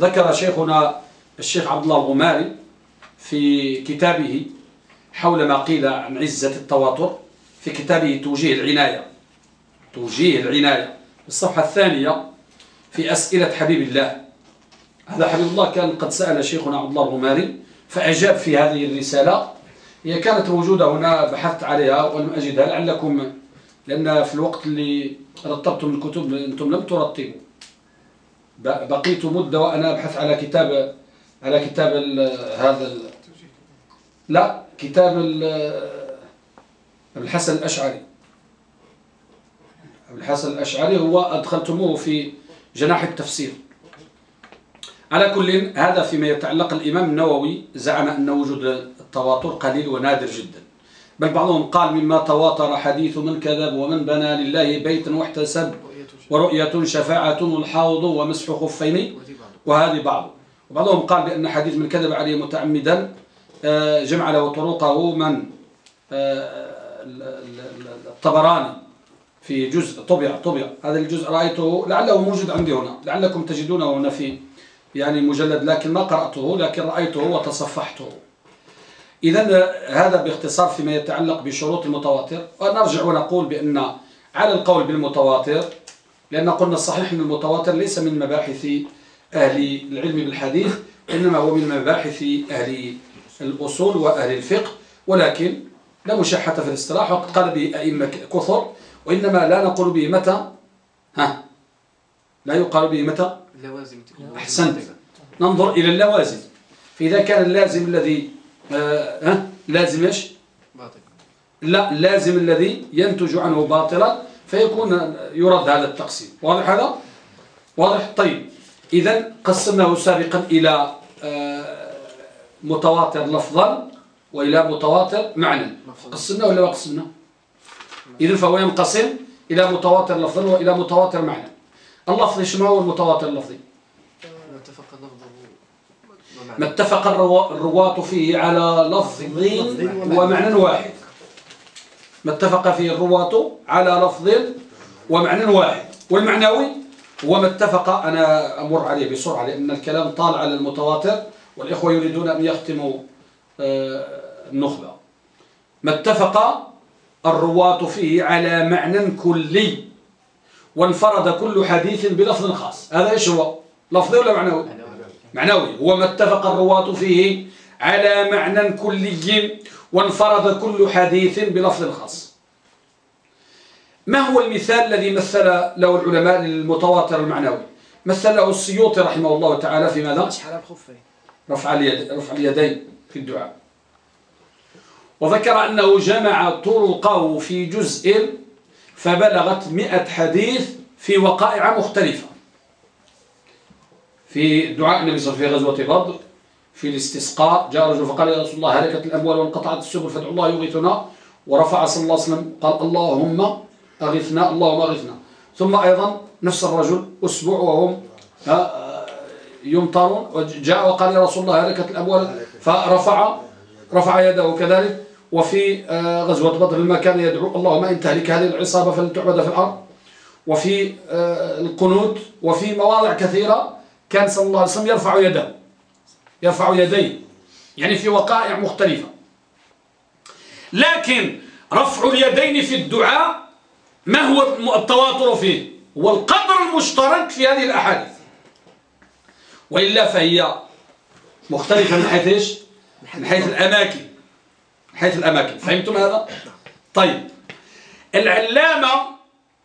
A: ذكر شيخنا الشيخ عبد الله الغماري في كتابه حول ما قيل عن عزة التواتر في كتابه توجيه العناية. توجيه العناية. الصفحة الثانية في أسئلة حبيب الله. هذا حبيب الله كان قد سأل شيخنا عبد الله الغماري فأجاب في هذه الرسالة هي كانت موجودة هنا بحثت عليها ولم أجدها لعلكم لأن في الوقت اللي رتبتم الكتب أنتم لم ترتبوا. بقيت مدة وأنا أبحث على كتاب على كتاب هذا لا كتاب الحسن الأشعري. الحسن الأشعري هو أدخلتموه في جناح التفسير. على كل هذا فيما يتعلق الإمام النووي زعم أن وجود التواتر قليل ونادر جدا. بل بعضهم قال مما تواتر حديث من كذب ومن بنى لله بيتا واحتسب ورؤية شفاعة والحوض ومسح خفين. وهذه بعض. وبعضهم قال بأن حديث من كذب عليه متعمدا آه، جمع له طرقه من آه، الطبراني في جزء طبع طبع. هذا الجزء رأيته لعله موجود عندي هنا. لعلكم تجدونه هنا في يعني مجلد لكن ما قرأته لكن رأيته وتصفحته. إذا هذا باختصار فيما يتعلق بشروط المتواتر. ونرجع ونقول بأن على القول بالمتواتر لأن قلنا الصحيح أن المتواتر ليس من مباحث أهل العلم بالحديث إنما هو من مباحث أهل الأصول وأهل الفقه. ولكن لا مشاحة في الاصطلاح وقد قال به أئمة كثر وإنما لا نقول به متى. ها؟ لا يقال به متى.
G: اللوازم
A: أحسنت. ننظر إلى اللوازم. فإذا كان اللازم الذي آه ها؟ لازم إيش؟
G: باطل.
A: لا اللازم الذي ينتج عنه باطلا فيكون يرد هذا التقسيم. واضح هذا؟ واضح؟ طيب. إذا قسمناه سابقا إلى آه متواتر لفظا وإلى متواتر معنى. قسمناه ولا ما قسمناه؟ إذن فهو ينقسم إلى متواتر لفظا وإلى متواتر معنى. اللفظ شنو هو المتواتر اللفظي؟
G: ما اتفق لفظه
A: ما اتفق الرواة فيه على لفظ ومعنى واحد. ما اتفق فيه الرواة على لفظ ومعنى واحد. والمعنوي؟ هو ما اتفق أنا أمر عليه بسرعة لأن الكلام طال على المتواتر والإخوة يريدون أن يختموا آه، النخبة. ما اتفق الرواة فيه على معنى كلي. وانفرد كل حديث بلفظ خاص. هذا إيش هو؟ لفظي ولا معنوي؟ معنوي. هو ما اتفق الرواة فيه على معنى كلي وانفرد كل حديث بلفظ خاص. ما هو المثال الذي مثل له العلماء للمتواتر المعنوي؟ مثل له السيوطي رحمه الله تعالى في ماذا؟ رفع اليد. رفع اليدين في الدعاء. وذكر أنه جمع طرقه في جزء فبلغت مئة حديث في وقائع مختلفة. في دعاء النبي صلى الله عليه وسلم في غزوة بدر في الاستسقاء جاء رجل فقال يا رسول الله هلكت الأموال وانقطعت السبل فادعوا الله يغيثنا. ورفع صلى الله عليه وسلم قال اللهم أغثنا اللهم أغثنا. ثم أيضا نفس الرجل أسبوع وهم يمطرون وجاء وقال يا رسول الله هلكت الأموال فرفع رفع يده كذلك. وفي آه، غزوة بدر لما كان يدعو اللهم إن تهلك هذه العصابة فلن تعبد في الأرض. وفي آه، القنوت وفي مواضع كثيرة كان صلى الله عليه وسلم يرفع يده يرفع يديه يعني في وقائع مختلفة. لكن رفع اليدين في الدعاء ما هو التواتر فيه؟ هو القدر المشترك في هذه الأحاديث. وإلا فهي مختلفة من حيث إيش؟ من حيث الأماكن. حيث الأماكن. فهمتم هذا؟ طيب. العلامة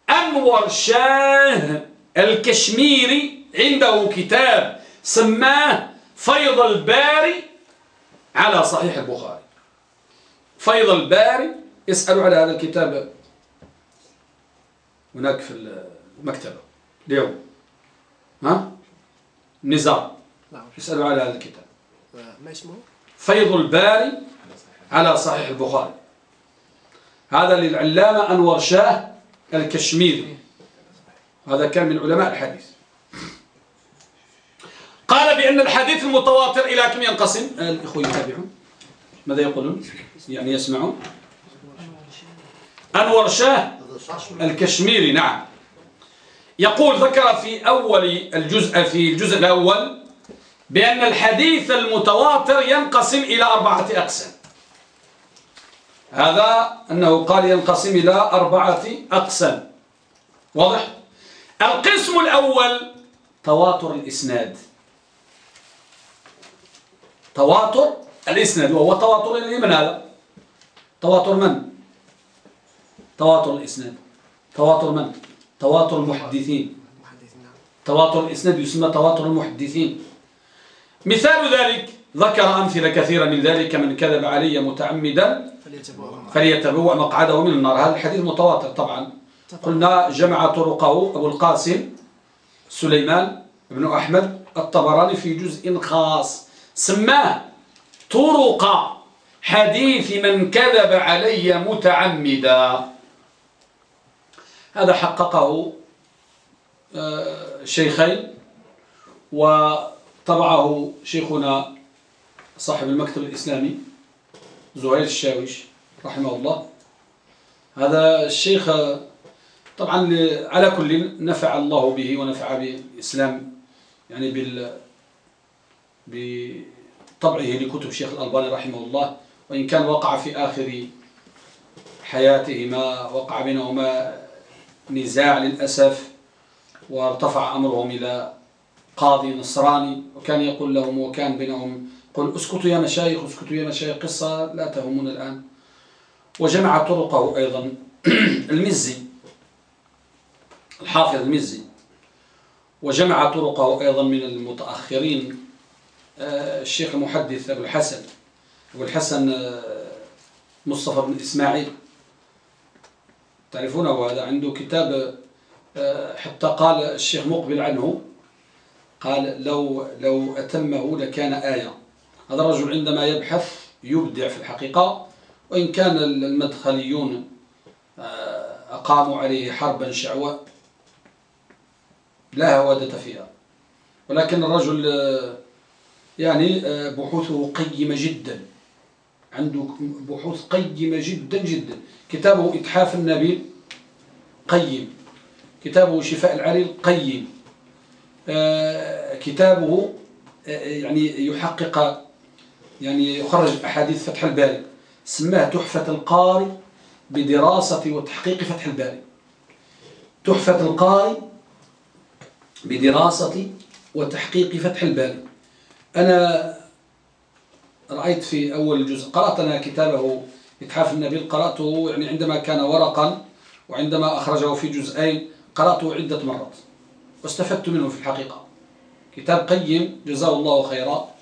A: أنور شاه الكشميري عنده كتاب سماه فيض الباري على صحيح البخاري. فيض الباري اسألوا على هذا الكتاب. هناك في المكتبة. اليوم. ها؟ نزار. اسألوا على هذا الكتاب.
B: ما اسمه؟
A: فيض الباري على صحيح البخاري. هذا للعلامة أنور شاه الكشميري. هذا كان من علماء الحديث. قال بأن الحديث المتواتر إلى كم ينقسم؟ الإخوة يتابعون. ماذا يقولون؟ يعني يسمعون. أنور شاه الكشميري نعم. يقول ذكر في أول الجزء في الجزء الأول بأن الحديث المتواتر ينقسم إلى أربعة أقسام. هذا أنه قال ينقسم إلى أربعة أقسام. واضح؟ القسم الأول تواتر الإسناد. تواتر الإسناد وهو تواتر من هذا؟ تواتر من؟ تواتر الإسناد. تواتر من؟ تواتر المحدثين. تواتر الإسناد يسمى تواتر المحدثين. مثال ذلك ذكر أمثلة كثيرة من ذلك من كذب علي متعمدا فليتبوأ مقعده من النار. هذا الحديث متواتر طبعا. قلنا جمع طرقه أبو القاسم سليمان بن أحمد الطبراني في جزء خاص. سماه طرق حديث من كذب علي متعمدا. هذا حققه آه، شيخين وطبعه شيخنا صاحب المكتب الإسلامي. زهير الشاويش رحمه الله. هذا الشيخ طبعا على كل نفع الله به ونفع بالإسلام يعني بال بطبعه لكتب شيخ الألباني رحمه الله. وإن كان وقع في آخر حياته ما وقع بينهما نزاع للأسف وارتفع أمرهم إلى قاضي نصراني وكان يقول لهم وكان بينهم قل اسكتوا يا مشايخ اسكتوا يا مشايخ قصة لا تهمنا الآن. وجمع طرقه أيضا. المزي الحافظ المزي. وجمع طرقه أيضا من المتأخرين آه، الشيخ المحدث أبو الحسن أبو الحسن آه، مصطفى بن إسماعيل. تعرفونه هذا عنده كتاب آه، حتى قال الشيخ مقبل عنه قال لو لو أتمه لكان آية. هذا الرجل عندما يبحث يبدع في الحقيقة وإن كان المدخليون آه، أقاموا عليه حربا شعواء لا هوادة فيها. ولكن الرجل آه، يعني بحوثه قيمة جدا. عنده بحوث قيمة جدا جدا. كتابه إتحاف النبيل قيم. كتابه شفاء العليل قيم. آه، كتابه آه، يعني يحقق يعني يخرج أحاديث فتح الباري. سماه تحفة القارئ بدراسة وتحقيق فتح الباري. تحفة القارئ بدراسة وتحقيق فتح الباري. أنا رأيت في أول جزء قرأت أنا كتابه إتحاف النبيل قرأته يعني عندما كان ورقا وعندما أخرجه في جزئين قرأته عدة مرات. واستفدت منه في الحقيقة. كتاب قيم جزاه الله خيرا.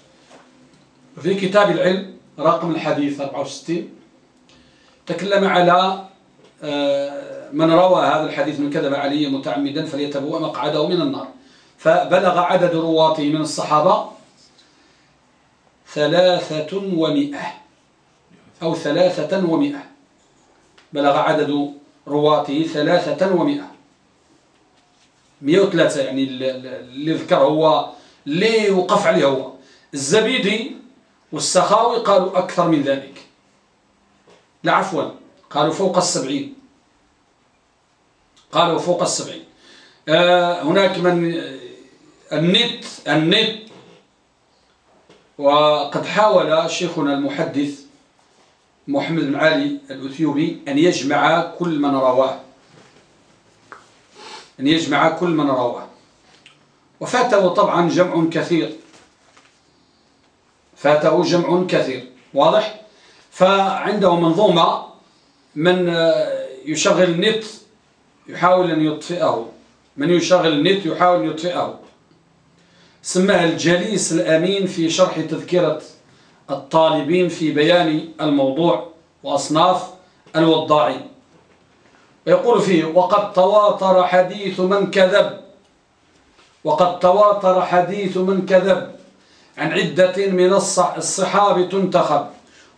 A: في كتاب العلم رقم الحديث 64 تكلم على آه، من روى هذا الحديث من كذب علي متعمدا فليتبوأ مقعده من النار. فبلغ عدد رواته من الصحابة ثلاثة ومئة أو ثلاثة ومئة. بلغ عدد رواته ثلاثة ومئة. مئة وثلاثة يعني اللي ذكر هو اللي وقف عليه هو. الزبيدي والسخاوي قالوا أكثر من ذلك. لا عفوا قالوا فوق السبعين. قالوا فوق السبعين. آه هناك من النت النت. وقد حاول شيخنا المحدث محمد بن علي الأثيوبي أن يجمع كل من رواه. أن يجمع كل من رواه. وفاته طبعا جمع كثير. فاته جمع كثير. واضح؟ فعنده منظومة من يشغل النت يحاول أن يطفئه. من يشغل النت يحاول أن يطفئه. سماها الجليس الأمين في شرح تذكرة الطالبين في بيان الموضوع وأصناف الوضاعين. ويقول فيه وقد تواتر حديث من كذب. وقد تواتر حديث من كذب. عن عدة من الصحاب تنتخب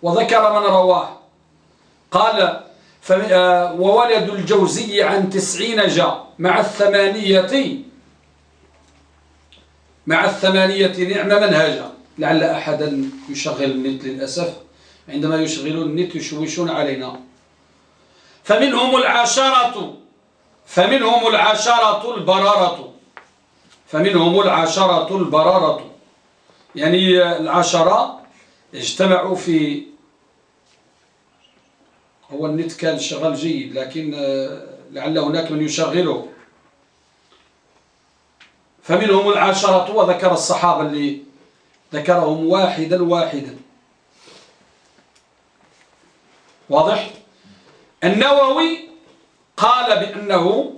A: وذكر من رواه. قال آه، وولد الجوزي عن تسعين جاء مع الثمانية مع الثمانية نعم منهجا. لعل أحدا يشغل النت للأسف عندما يشغلون النت يشوشون علينا. فمنهم العشرة فمنهم العشرة البرارة فمنهم العشرة البرارة يعني العشرة اجتمعوا في هو النت كان شغال جيد لكن آه، لعل هناك من يشغله. فمنهم العشرة وذكر الصحابة اللي ذكرهم واحدا واحدا. واضح؟ النووي قال بأنه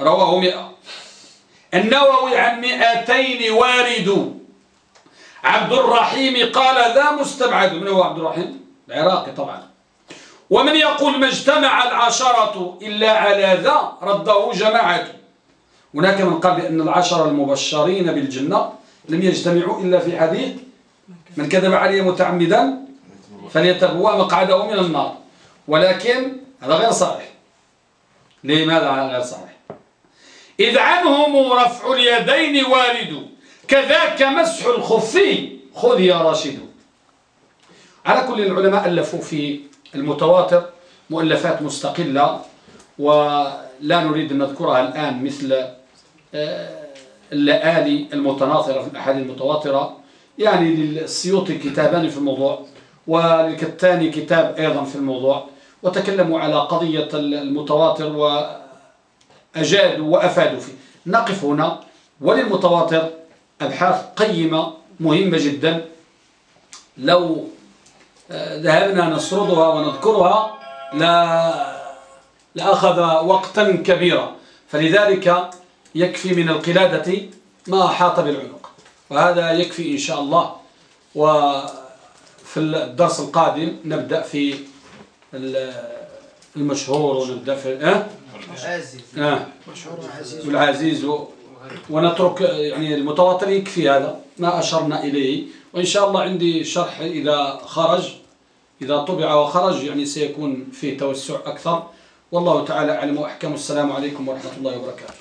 A: رواه مئة. النووي عن مئتين وارد. عبد الرحيم قال ذا مستبعد. من هو عبد الرحيم؟ العراقي طبعا. ومن يقول ما اجتمع العشرة إلا على ذا رده جماعة. هناك من قال بأن العشرة المبشرين بالجنة لم يجتمعوا إلا في حديث من كذب عليه متعمدا فليتبوأ مقعده من النار. ولكن هذا غير صحيح. لماذا غير صحيح؟ إذ عنهم رفع اليدين وارد كذاك مسح الخفي. خذ يا راشد. على كل العلماء ألفوا في المتواتر مؤلفات مستقلة ولا نريد أن نذكرها الآن مثل اللآلي المتناثرة في الأحاديث المتواترة. يعني للسيوطي كتابان في الموضوع وللكتاني كتاب أيضا في الموضوع. وتكلموا على قضية المتواتر وأجادوا وأفادوا فيه. نقف هنا. وللمتواتر أبحاث قيمة مهمة جدا. لو آه، ذهبنا نسردها ونذكرها لا لأخذ وقتا كبيرا. فلذلك يكفي من القلادة ما أحاط بالعنق. وهذا يكفي إن شاء الله. وفي الدرس القادم نبدأ في المشهور ونبدأ في؟
B: العزيز؟
A: والعزيز. ونترك يعني المتواتر يكفي هذا ما أشرنا إليه. وإن شاء الله عندي شرح إذا خرج إذا طبع وخرج يعني سيكون فيه توسع أكثر. والله تعالى أعلم وأحكم. السلام عليكم ورحمة الله وبركاته.